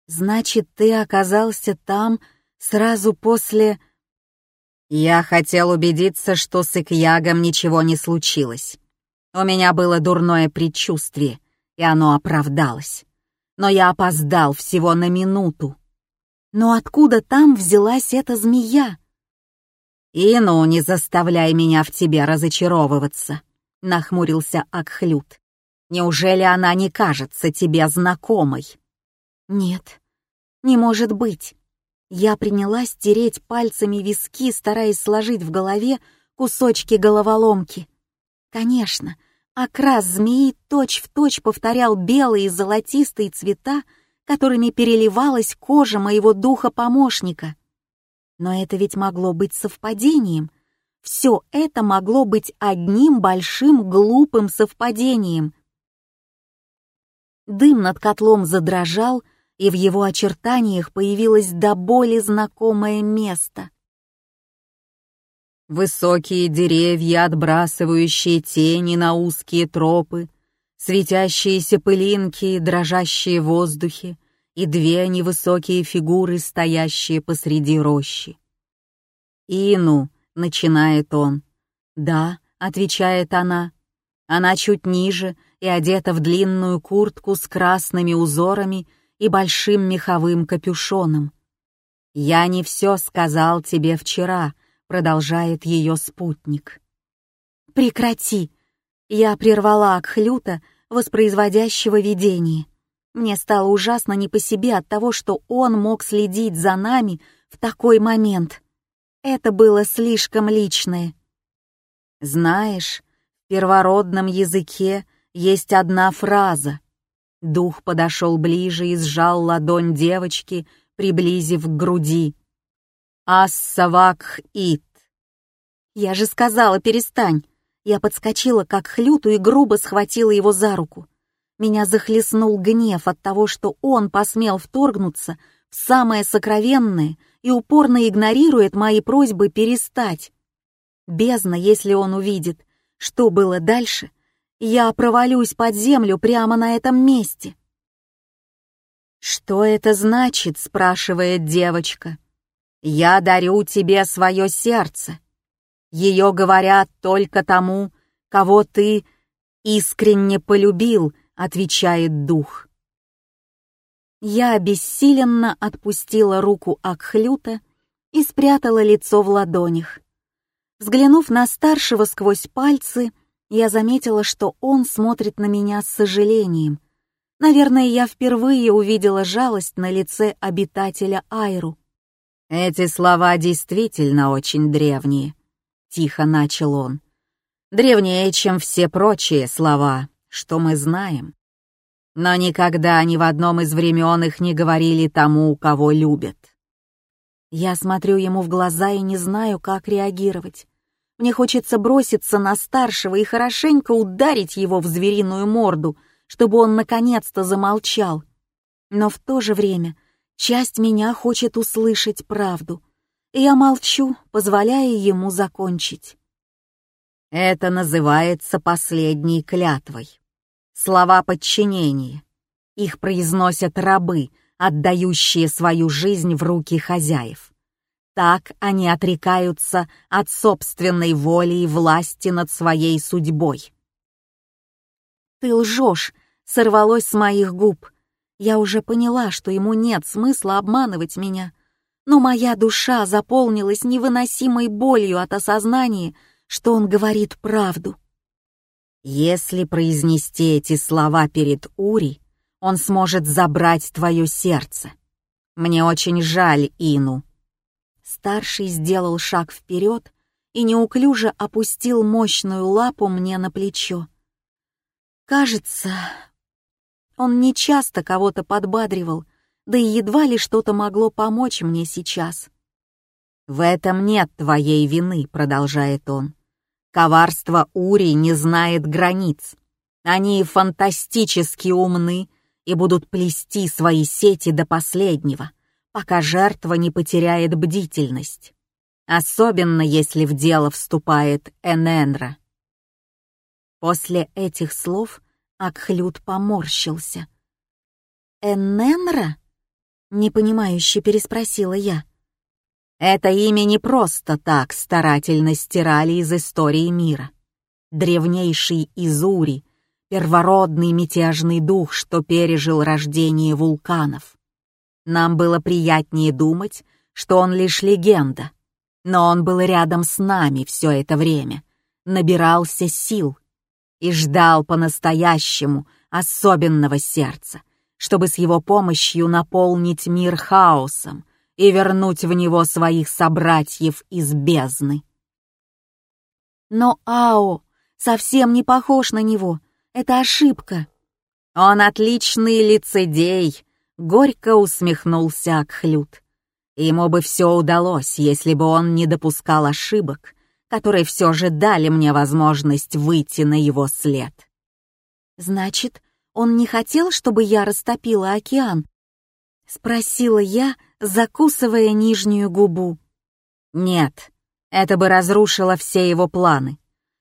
«Значит, ты оказался там сразу после...» «Я хотел убедиться, что с Икьягом ничего не случилось. У меня было дурное предчувствие, и оно оправдалось. Но я опоздал всего на минуту. Но откуда там взялась эта змея? «И ну, не заставляй меня в тебе разочаровываться», — нахмурился Акхлют. «Неужели она не кажется тебе знакомой?» «Нет, не может быть». Я принялась тереть пальцами виски, стараясь сложить в голове кусочки головоломки. Конечно, окрас змеи точь-в-точь точь повторял белые и золотистые цвета, которыми переливалась кожа моего духа-помощника. Но это ведь могло быть совпадением. Все это могло быть одним большим глупым совпадением. Дым над котлом задрожал, и в его очертаниях появилось до боли знакомое место. Высокие деревья, отбрасывающие тени на узкие тропы, светящиеся пылинки, дрожащие в воздухе и две невысокие фигуры, стоящие посреди рощи. «Ину», — начинает он. «Да», — отвечает она. Она чуть ниже и одета в длинную куртку с красными узорами и большим меховым капюшоном. «Я не все сказал тебе вчера», — продолжает ее спутник. «Прекрати!» Я прервала Акхлюта, воспроизводящего видение. Мне стало ужасно не по себе от того, что он мог следить за нами в такой момент. Это было слишком личное. Знаешь, в первородном языке есть одна фраза. Дух подошел ближе и сжал ладонь девочки, приблизив к груди. «Ассавак ит». «Я же сказала, перестань!» Я подскочила, как хлюту, и грубо схватила его за руку. Меня захлестнул гнев от того, что он посмел вторгнуться в самое сокровенное и упорно игнорирует мои просьбы перестать. Бездна, если он увидит, что было дальше, я провалюсь под землю прямо на этом месте. «Что это значит?» — спрашивает девочка. «Я дарю тебе свое сердце. Ее говорят только тому, кого ты искренне полюбил», — отвечает дух. Я обессиленно отпустила руку Акхлюта и спрятала лицо в ладонях. Взглянув на старшего сквозь пальцы, я заметила, что он смотрит на меня с сожалением. Наверное, я впервые увидела жалость на лице обитателя Айру. «Эти слова действительно очень древние», — тихо начал он. «Древнее, чем все прочие слова, что мы знаем но никогда ни в одном из времен их не говорили тому, кого любят. Я смотрю ему в глаза и не знаю, как реагировать. Мне хочется броситься на старшего и хорошенько ударить его в звериную морду, чтобы он наконец-то замолчал. Но в то же время часть меня хочет услышать правду, и я молчу, позволяя ему закончить. Это называется последней клятвой. Слова подчинения. Их произносят рабы, отдающие свою жизнь в руки хозяев. Так они отрекаются от собственной воли и власти над своей судьбой. «Ты лжешь!» — сорвалось с моих губ. Я уже поняла, что ему нет смысла обманывать меня, но моя душа заполнилась невыносимой болью от осознания, что он говорит правду. Если произнести эти слова перед Ури, он сможет забрать твое сердце. Мне очень жаль Ину». Старший сделал шаг вперед и неуклюже опустил мощную лапу мне на плечо. Кажется, он не часто кого-то подбадривал, да и едва ли что-то могло помочь мне сейчас. «В этом нет твоей вины», — продолжает он. Коварство Ури не знает границ. Они фантастически умны и будут плести свои сети до последнего, пока жертва не потеряет бдительность. Особенно если в дело вступает Эненра. После этих слов Акхлют поморщился. «Эненра?» — непонимающе переспросила я. Это имя не просто так старательно стирали из истории мира. Древнейший Изури, первородный мятежный дух, что пережил рождение вулканов. Нам было приятнее думать, что он лишь легенда, но он был рядом с нами все это время, набирался сил и ждал по-настоящему особенного сердца, чтобы с его помощью наполнить мир хаосом, и вернуть в него своих собратьев из бездны. Но Ао совсем не похож на него. Это ошибка. Он отличный лицедей, горько усмехнулся Акхлют. Ему бы все удалось, если бы он не допускал ошибок, которые все же дали мне возможность выйти на его след. Значит, он не хотел, чтобы я растопила океан? Спросила я, закусывая нижнюю губу. «Нет, это бы разрушило все его планы.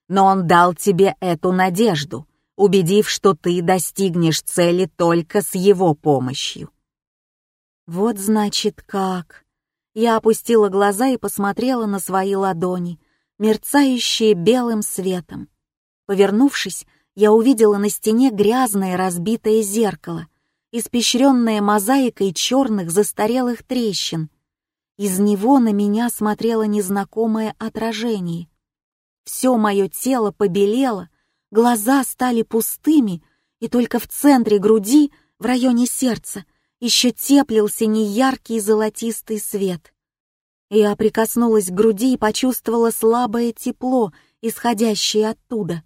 Но он дал тебе эту надежду, убедив, что ты достигнешь цели только с его помощью». «Вот значит как». Я опустила глаза и посмотрела на свои ладони, мерцающие белым светом. Повернувшись, я увидела на стене грязное разбитое зеркало испещренное мозаикой черных застарелых трещин. Из него на меня смотрело незнакомое отражение. Все мое тело побелело, глаза стали пустыми, и только в центре груди, в районе сердца, еще теплился неяркий золотистый свет. Я прикоснулась к груди и почувствовала слабое тепло, исходящее оттуда.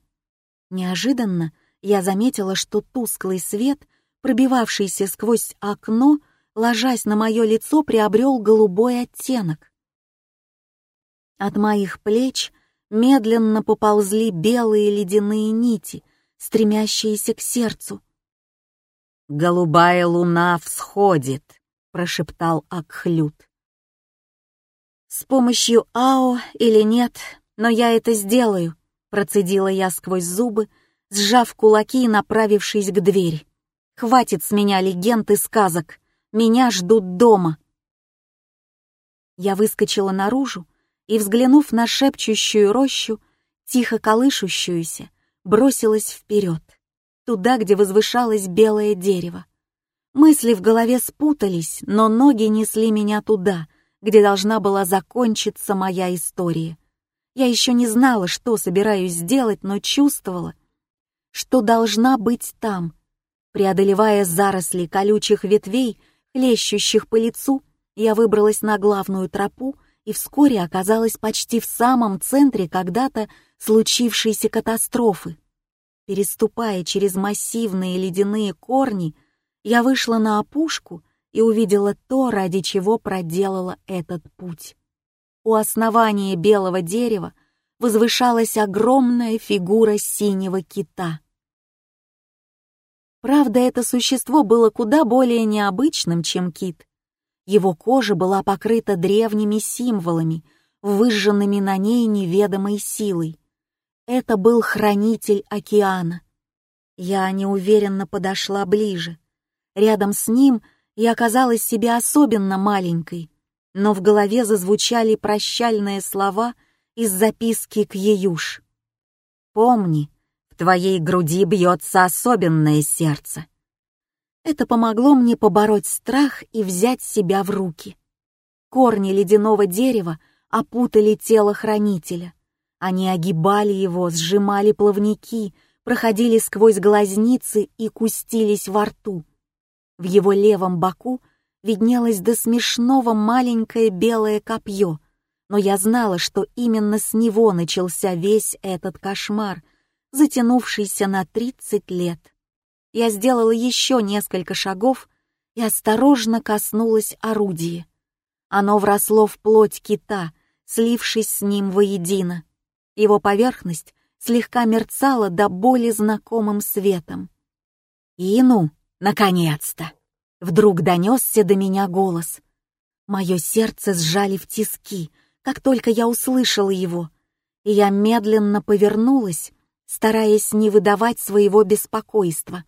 Неожиданно я заметила, что тусклый свет, пробивавшийся сквозь окно, ложась на мое лицо, приобрел голубой оттенок. От моих плеч медленно поползли белые ледяные нити, стремящиеся к сердцу. «Голубая луна всходит», — прошептал Акхлют. «С помощью Ао или нет, но я это сделаю», — процедила я сквозь зубы, сжав кулаки и направившись к двери. «Хватит с меня легенд и сказок. Меня ждут дома». Я выскочила наружу и, взглянув на шепчущую рощу, тихо колышущуюся, бросилась вперед туда, где возвышалось белое дерево. Мысли в голове спутались, но ноги несли меня туда, где должна была закончиться моя история. Я еще не знала, что собираюсь сделать, но чувствовала, что должна быть там. Преодолевая заросли колючих ветвей, хлещущих по лицу, я выбралась на главную тропу и вскоре оказалась почти в самом центре когда-то случившейся катастрофы. Переступая через массивные ледяные корни, я вышла на опушку и увидела то, ради чего проделала этот путь. У основания белого дерева возвышалась огромная фигура синего кита. Правда, это существо было куда более необычным, чем кит. Его кожа была покрыта древними символами, выжженными на ней неведомой силой. Это был хранитель океана. Я неуверенно подошла ближе. Рядом с ним я оказалась себе особенно маленькой, но в голове зазвучали прощальные слова из записки к Еюш. «Помни, в твоей груди бьется особенное сердце». Это помогло мне побороть страх и взять себя в руки. Корни ледяного дерева опутали тело хранителя. Они огибали его, сжимали плавники, проходили сквозь глазницы и кустились во рту. В его левом боку виднелось до смешного маленькое белое копье, но я знала, что именно с него начался весь этот кошмар, затянувшийся на тридцать лет. Я сделала еще несколько шагов и осторожно коснулась орудия. Оно вросло в плоть кита, слившись с ним воедино. Его поверхность слегка мерцала до боли знакомым светом. «Ину, наконец-то!» Вдруг донесся до меня голос. Мое сердце сжали в тиски, как только я услышала его, и я медленно повернулась, стараясь не выдавать своего беспокойства.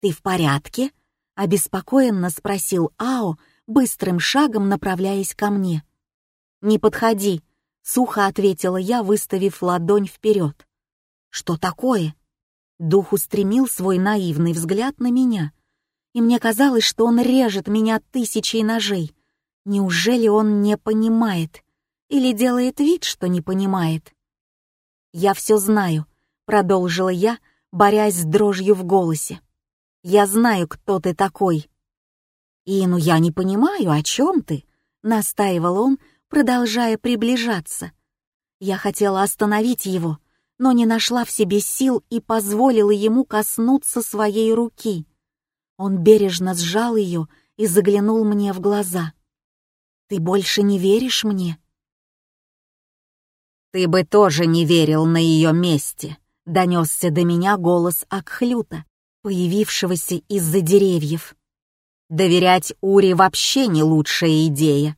«Ты в порядке?» — обеспокоенно спросил Ао, быстрым шагом направляясь ко мне. «Не подходи», Сухо ответила я, выставив ладонь вперед. «Что такое?» Дух устремил свой наивный взгляд на меня, и мне казалось, что он режет меня тысячей ножей. Неужели он не понимает? Или делает вид, что не понимает? «Я все знаю», — продолжила я, борясь с дрожью в голосе. «Я знаю, кто ты такой». «И ну я не понимаю, о чем ты?» — настаивал он, продолжая приближаться. Я хотела остановить его, но не нашла в себе сил и позволила ему коснуться своей руки. Он бережно сжал ее и заглянул мне в глаза. «Ты больше не веришь мне?» «Ты бы тоже не верил на ее месте», — донесся до меня голос Акхлюта, появившегося из-за деревьев. «Доверять Ури вообще не лучшая идея».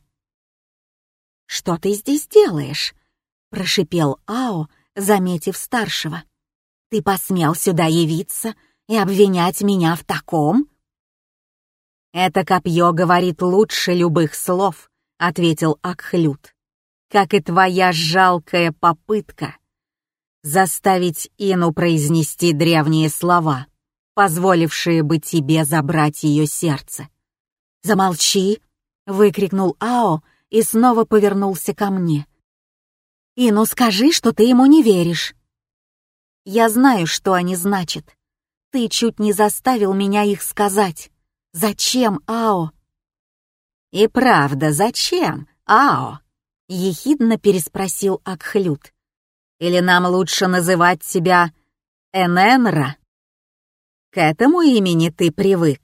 «Что ты здесь делаешь?» — прошипел Ао, заметив старшего. «Ты посмел сюда явиться и обвинять меня в таком?» «Это копье говорит лучше любых слов», — ответил Акхлют. «Как и твоя жалкая попытка заставить Ину произнести древние слова, позволившие бы тебе забрать ее сердце. «Замолчи!» — выкрикнул Ао и снова повернулся ко мне. «И ну скажи, что ты ему не веришь!» «Я знаю, что они значат. Ты чуть не заставил меня их сказать. Зачем, Ао?» «И правда, зачем, Ао?» — ехидно переспросил Акхлют. «Или нам лучше называть тебя Эненра?» К этому имени ты привык.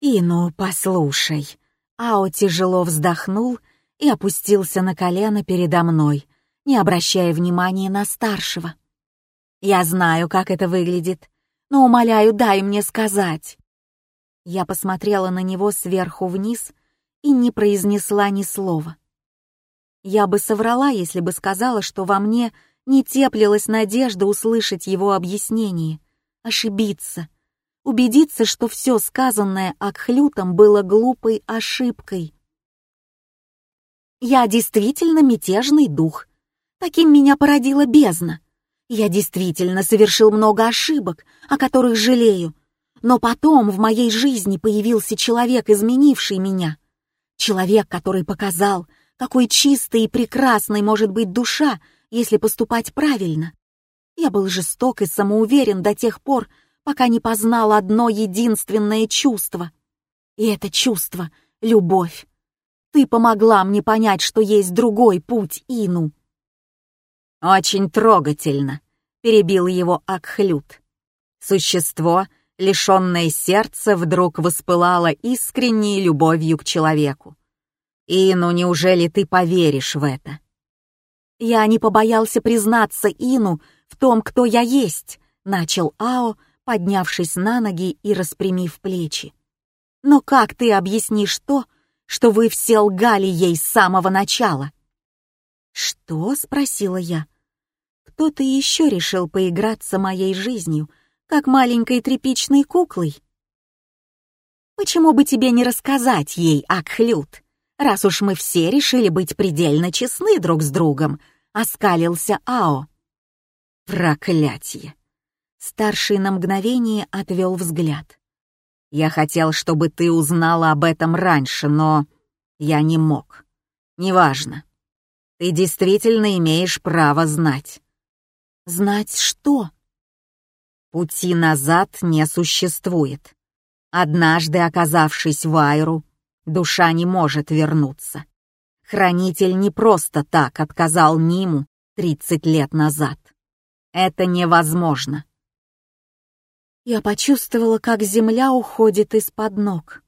И ну, послушай. Ао тяжело вздохнул и опустился на колено передо мной, не обращая внимания на старшего. Я знаю, как это выглядит, но умоляю, дай мне сказать. Я посмотрела на него сверху вниз и не произнесла ни слова. Я бы соврала, если бы сказала, что во мне не теплилась надежда услышать его объяснение, ошибиться, убедиться, что все сказанное Акхлютом было глупой ошибкой. Я действительно мятежный дух. Таким меня породила бездна. Я действительно совершил много ошибок, о которых жалею. Но потом в моей жизни появился человек, изменивший меня. Человек, который показал, какой чистой и прекрасной может быть душа, если поступать правильно. Я был жесток и самоуверен до тех пор, пока не познал одно единственное чувство. И это чувство — любовь. Ты помогла мне понять, что есть другой путь, Ину. Очень трогательно, — перебил его Акхлют. Существо, лишенное сердца, вдруг воспылало искренней любовью к человеку. Ину, неужели ты поверишь в это? Я не побоялся признаться Ину в том, кто я есть, начал Ао, поднявшись на ноги и распрямив плечи. Но как ты объяснишь то, что вы все лгали ей с самого начала? Что? спросила я. Кто-то еще решил поиграться моей жизнью, как маленькой тряпичной куклой? Почему бы тебе не рассказать ей, Акхлют? раз уж мы все решили быть предельно честны друг с другом», — оскалился Ао. «Проклятье!» Старший на мгновение отвел взгляд. «Я хотел, чтобы ты узнала об этом раньше, но я не мог. Неважно. Ты действительно имеешь право знать». «Знать что?» «Пути назад не существует. Однажды оказавшись в Айру, душа не может вернуться. Хранитель не просто так отказал Ниму 30 лет назад. Это невозможно. Я почувствовала, как земля уходит из-под ног.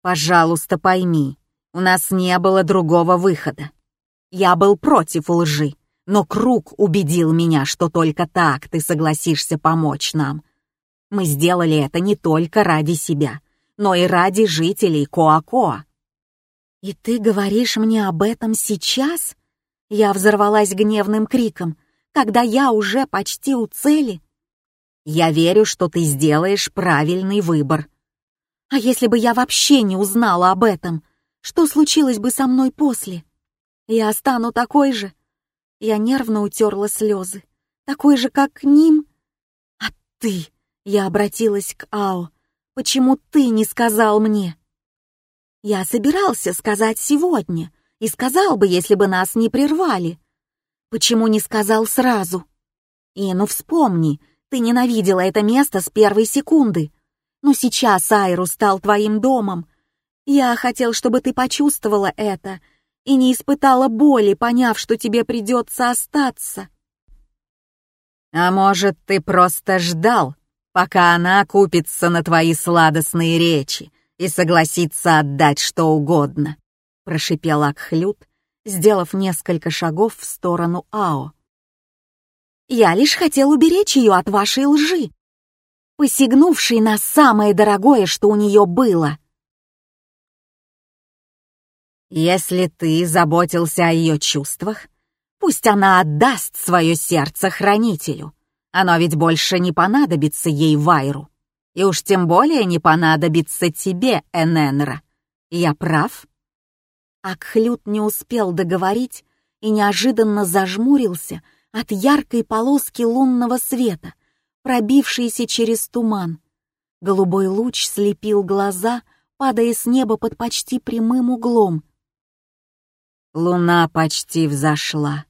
«Пожалуйста, пойми, у нас не было другого выхода. Я был против лжи, но Круг убедил меня, что только так ты согласишься помочь нам. Мы сделали это не только ради себя, но и ради жителей Коакоа. «И ты говоришь мне об этом сейчас?» Я взорвалась гневным криком, когда я уже почти у цели. «Я верю, что ты сделаешь правильный выбор». «А если бы я вообще не узнала об этом, что случилось бы со мной после? Я стану такой же?» Я нервно утерла слезы. «Такой же, как к ним?» «А ты?» — я обратилась к Ао. Почему ты не сказал мне?» «Я собирался сказать сегодня, и сказал бы, если бы нас не прервали. Почему не сказал сразу? И ну вспомни, ты ненавидела это место с первой секунды. Но сейчас Айру стал твоим домом. Я хотел, чтобы ты почувствовала это и не испытала боли, поняв, что тебе придется остаться». «А может, ты просто ждал, пока она купится на твои сладостные речи и согласится отдать что угодно», — прошипел Акхлют, сделав несколько шагов в сторону Ао. «Я лишь хотел уберечь ее от вашей лжи, посягнувшей на самое дорогое, что у нее было». «Если ты заботился о ее чувствах, пусть она отдаст свое сердце хранителю», оно ведь больше не понадобится ей Вайру. И уж тем более не понадобится тебе, Эненра. Я прав?» Акхлют не успел договорить и неожиданно зажмурился от яркой полоски лунного света, пробившийся через туман. Голубой луч слепил глаза, падая с неба под почти прямым углом. Луна почти взошла.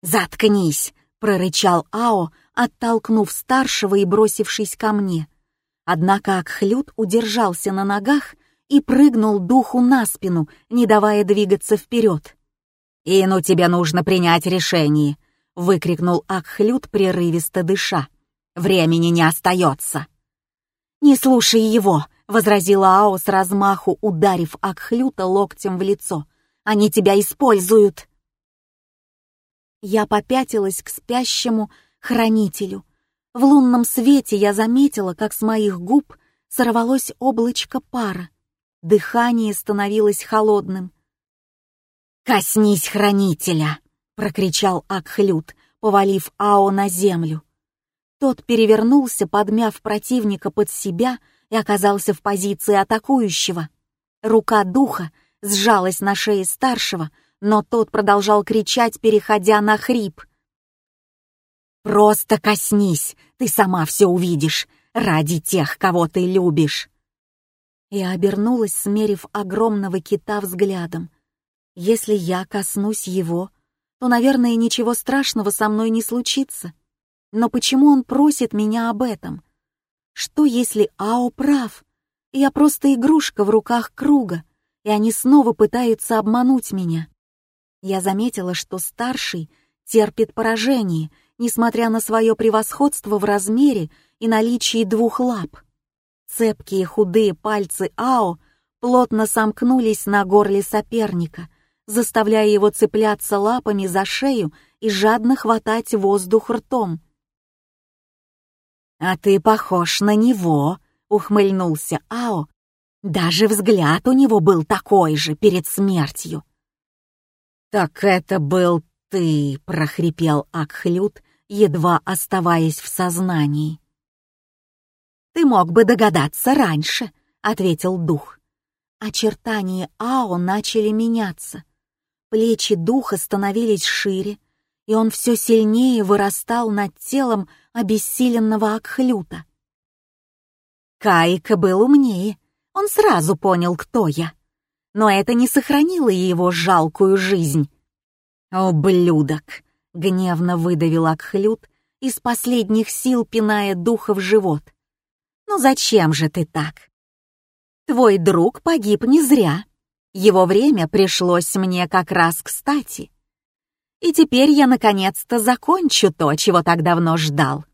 «Заткнись!» — прорычал Ао, оттолкнув старшего и бросившись ко мне. Однако Акхлют удержался на ногах и прыгнул духу на спину, не давая двигаться вперед. «Ину, тебе нужно принять решение!» — выкрикнул Акхлют, прерывисто дыша. «Времени не остается!» «Не слушай его!» — возразила Ао с размаху, ударив Акхлюта локтем в лицо. «Они тебя используют!» Я попятилась к спящему хранителю. В лунном свете я заметила, как с моих губ сорвалось облачко пара. Дыхание становилось холодным. «Коснись хранителя!» — прокричал Акхлют, повалив Ао на землю. Тот перевернулся, подмяв противника под себя и оказался в позиции атакующего. Рука духа сжалась на шее старшего, но тот продолжал кричать, переходя на хрип. «Просто коснись, ты сама все увидишь, ради тех, кого ты любишь!» Я обернулась, смерив огромного кита взглядом. Если я коснусь его, то, наверное, ничего страшного со мной не случится. Но почему он просит меня об этом? Что, если Ао прав? Я просто игрушка в руках круга, и они снова пытаются обмануть меня. Я заметила, что старший терпит поражение, несмотря на свое превосходство в размере и наличии двух лап. Цепкие худые пальцы Ао плотно сомкнулись на горле соперника, заставляя его цепляться лапами за шею и жадно хватать воздух ртом. «А ты похож на него», — ухмыльнулся Ао. Даже взгляд у него был такой же перед смертью. «Так это был ты», — прохрипел Акхлют, едва оставаясь в сознании. «Ты мог бы догадаться раньше», — ответил дух. Очертания Ао начали меняться. Плечи духа становились шире, и он все сильнее вырастал над телом обессиленного Акхлюта. Каика был умнее, он сразу понял, кто я. Но это не сохранило его жалкую жизнь. «Ублюдок!» — гневно выдавил Акхлют, из последних сил пиная духа в живот. «Ну зачем же ты так? Твой друг погиб не зря. Его время пришлось мне как раз кстати. И теперь я наконец-то закончу то, чего так давно ждал.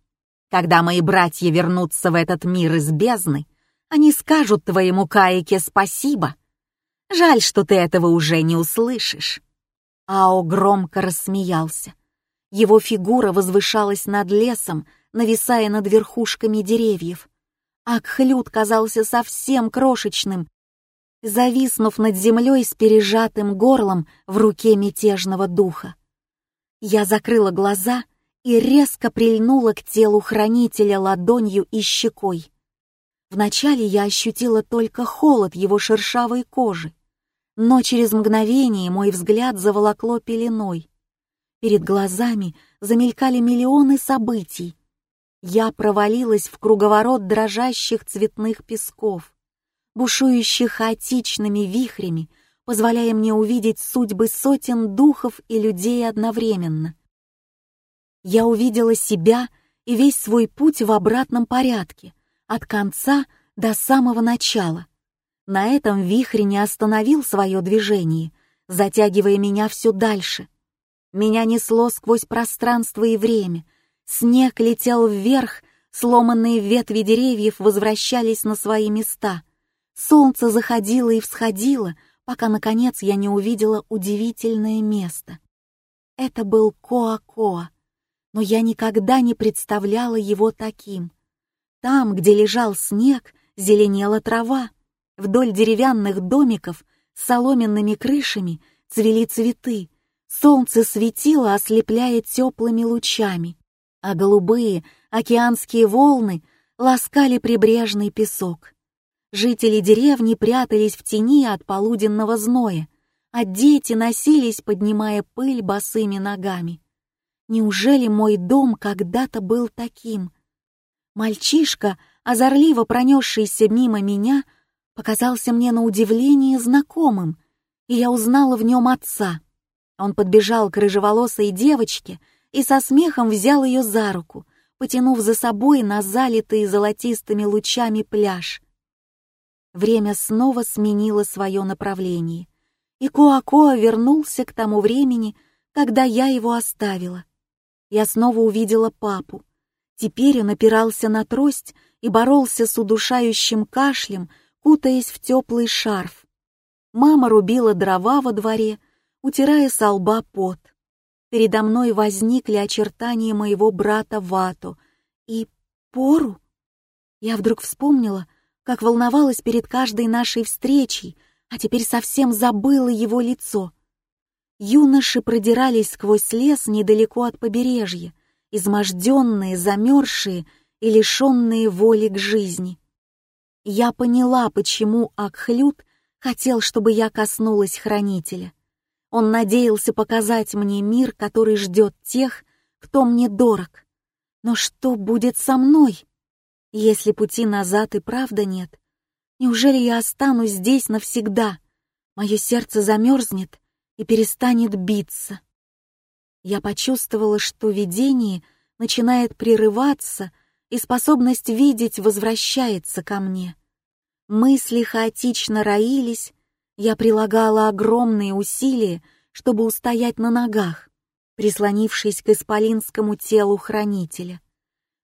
Когда мои братья вернутся в этот мир из бездны, они скажут твоему Каике спасибо. Жаль, что ты этого уже не услышишь». Ао громко рассмеялся. Его фигура возвышалась над лесом, нависая над верхушками деревьев. Акхлют казался совсем крошечным, зависнув над землей с пережатым горлом в руке мятежного духа. Я закрыла глаза и резко прильнула к телу хранителя ладонью и щекой. Вначале я ощутила только холод его шершавой кожи, но через мгновение мой взгляд заволокло пеленой. Перед глазами замелькали миллионы событий. Я провалилась в круговорот дрожащих цветных песков, бушующих хаотичными вихрями, позволяя мне увидеть судьбы сотен духов и людей одновременно. Я увидела себя и весь свой путь в обратном порядке, от конца до самого начала. На этом вихре не остановил свое движение, затягивая меня все дальше. Меня несло сквозь пространство и время, снег летел вверх, сломанные ветви деревьев возвращались на свои места. Солнце заходило и всходило, пока, наконец, я не увидела удивительное место. Это был Коа-Коа, но я никогда не представляла его таким. Там, где лежал снег, зеленела трава. Вдоль деревянных домиков с соломенными крышами цвели цветы. Солнце светило, ослепляя теплыми лучами, а голубые океанские волны ласкали прибрежный песок. Жители деревни прятались в тени от полуденного зноя, а дети носились, поднимая пыль босыми ногами. Неужели мой дом когда-то был таким? Мальчишка, озорливо пронесшийся мимо меня, показался мне на удивление знакомым, и я узнала в нем отца. Он подбежал к рыжеволосой девочке и со смехом взял ее за руку, потянув за собой на залитый золотистыми лучами пляж. Время снова сменило свое направление, и Куакоа вернулся к тому времени, когда я его оставила. Я снова увидела папу. Теперь он опирался на трость и боролся с удушающим кашлем, кутаясь в теплый шарф. Мама рубила дрова во дворе, утирая со лба пот. Передо мной возникли очертания моего брата Вату и Пору. Я вдруг вспомнила, как волновалась перед каждой нашей встречей, а теперь совсем забыла его лицо. Юноши продирались сквозь лес недалеко от побережья, изможденные, замерзшие и лишенные воли к жизни. Я поняла, почему Акхлют хотел, чтобы я коснулась хранителя. Он надеялся показать мне мир, который ждет тех, кто мне дорог. Но что будет со мной, если пути назад и правда нет? Неужели я останусь здесь навсегда? Мое сердце замерзнет и перестанет биться. Я почувствовала, что видение начинает прерываться, и способность видеть возвращается ко мне. Мысли хаотично роились, я прилагала огромные усилия, чтобы устоять на ногах, прислонившись к исполинскому телу хранителя.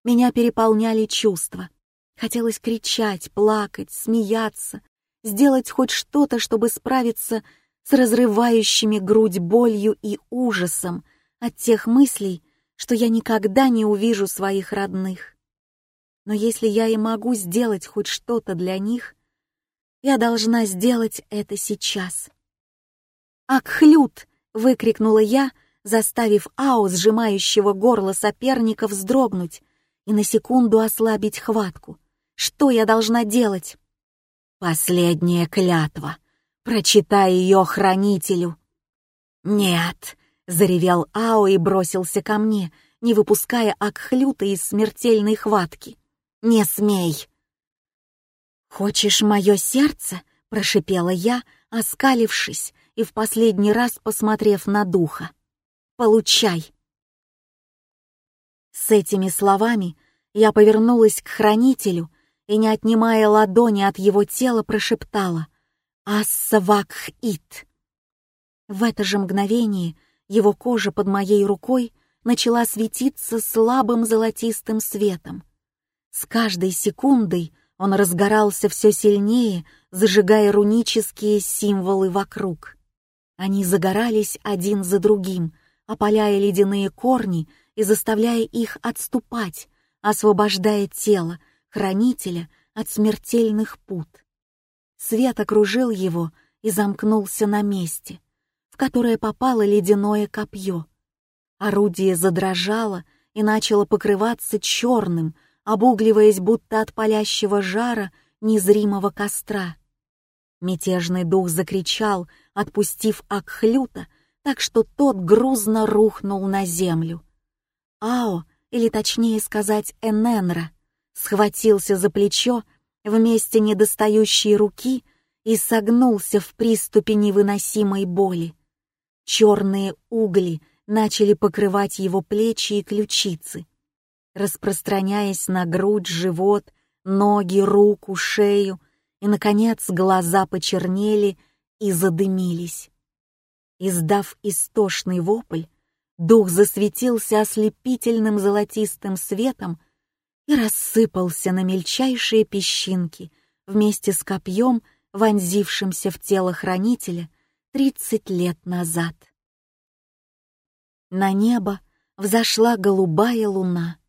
Меня переполняли чувства. Хотелось кричать, плакать, смеяться, сделать хоть что-то, чтобы справиться с разрывающими грудь болью и ужасом от тех мыслей, что я никогда не увижу своих родных. Но если я и могу сделать хоть что-то для них, я должна сделать это сейчас. «Акхлют!» — выкрикнула я, заставив Ао, сжимающего горло соперника, вздрогнуть и на секунду ослабить хватку. «Что я должна делать?» «Последняя клятва. Прочитай ее хранителю». «Нет!» — заревел Ао и бросился ко мне, не выпуская Акхлюта из смертельной хватки. «Не смей!» «Хочешь мое сердце?» — прошипела я, оскалившись и в последний раз посмотрев на духа. «Получай!» С этими словами я повернулась к хранителю и, не отнимая ладони от его тела, прошептала «Ассавакх-ит». В это же мгновение его кожа под моей рукой начала светиться слабым золотистым светом. С каждой секундой он разгорался все сильнее, зажигая рунические символы вокруг. Они загорались один за другим, опаляя ледяные корни и заставляя их отступать, освобождая тело, хранителя от смертельных пут. Свет окружил его и замкнулся на месте, которое попало ледяное копье. Орудие задрожало и начало покрываться черным, обугливаясь будто от палящего жара незримого костра. Мятежный дух закричал, отпустив Акхлюта, так что тот грузно рухнул на землю. Ао, или точнее сказать Эненра, схватился за плечо вместе недостающей руки и согнулся в приступе невыносимой боли. Черные угли начали покрывать его плечи и ключицы распространяясь на грудь, живот, ноги, руку, шею, и, наконец, глаза почернели и задымились. Издав истошный вопль, дух засветился ослепительным золотистым светом и рассыпался на мельчайшие песчинки вместе с копьем, вонзившимся в тело хранителя тридцать лет назад. На небо взошла голубая луна.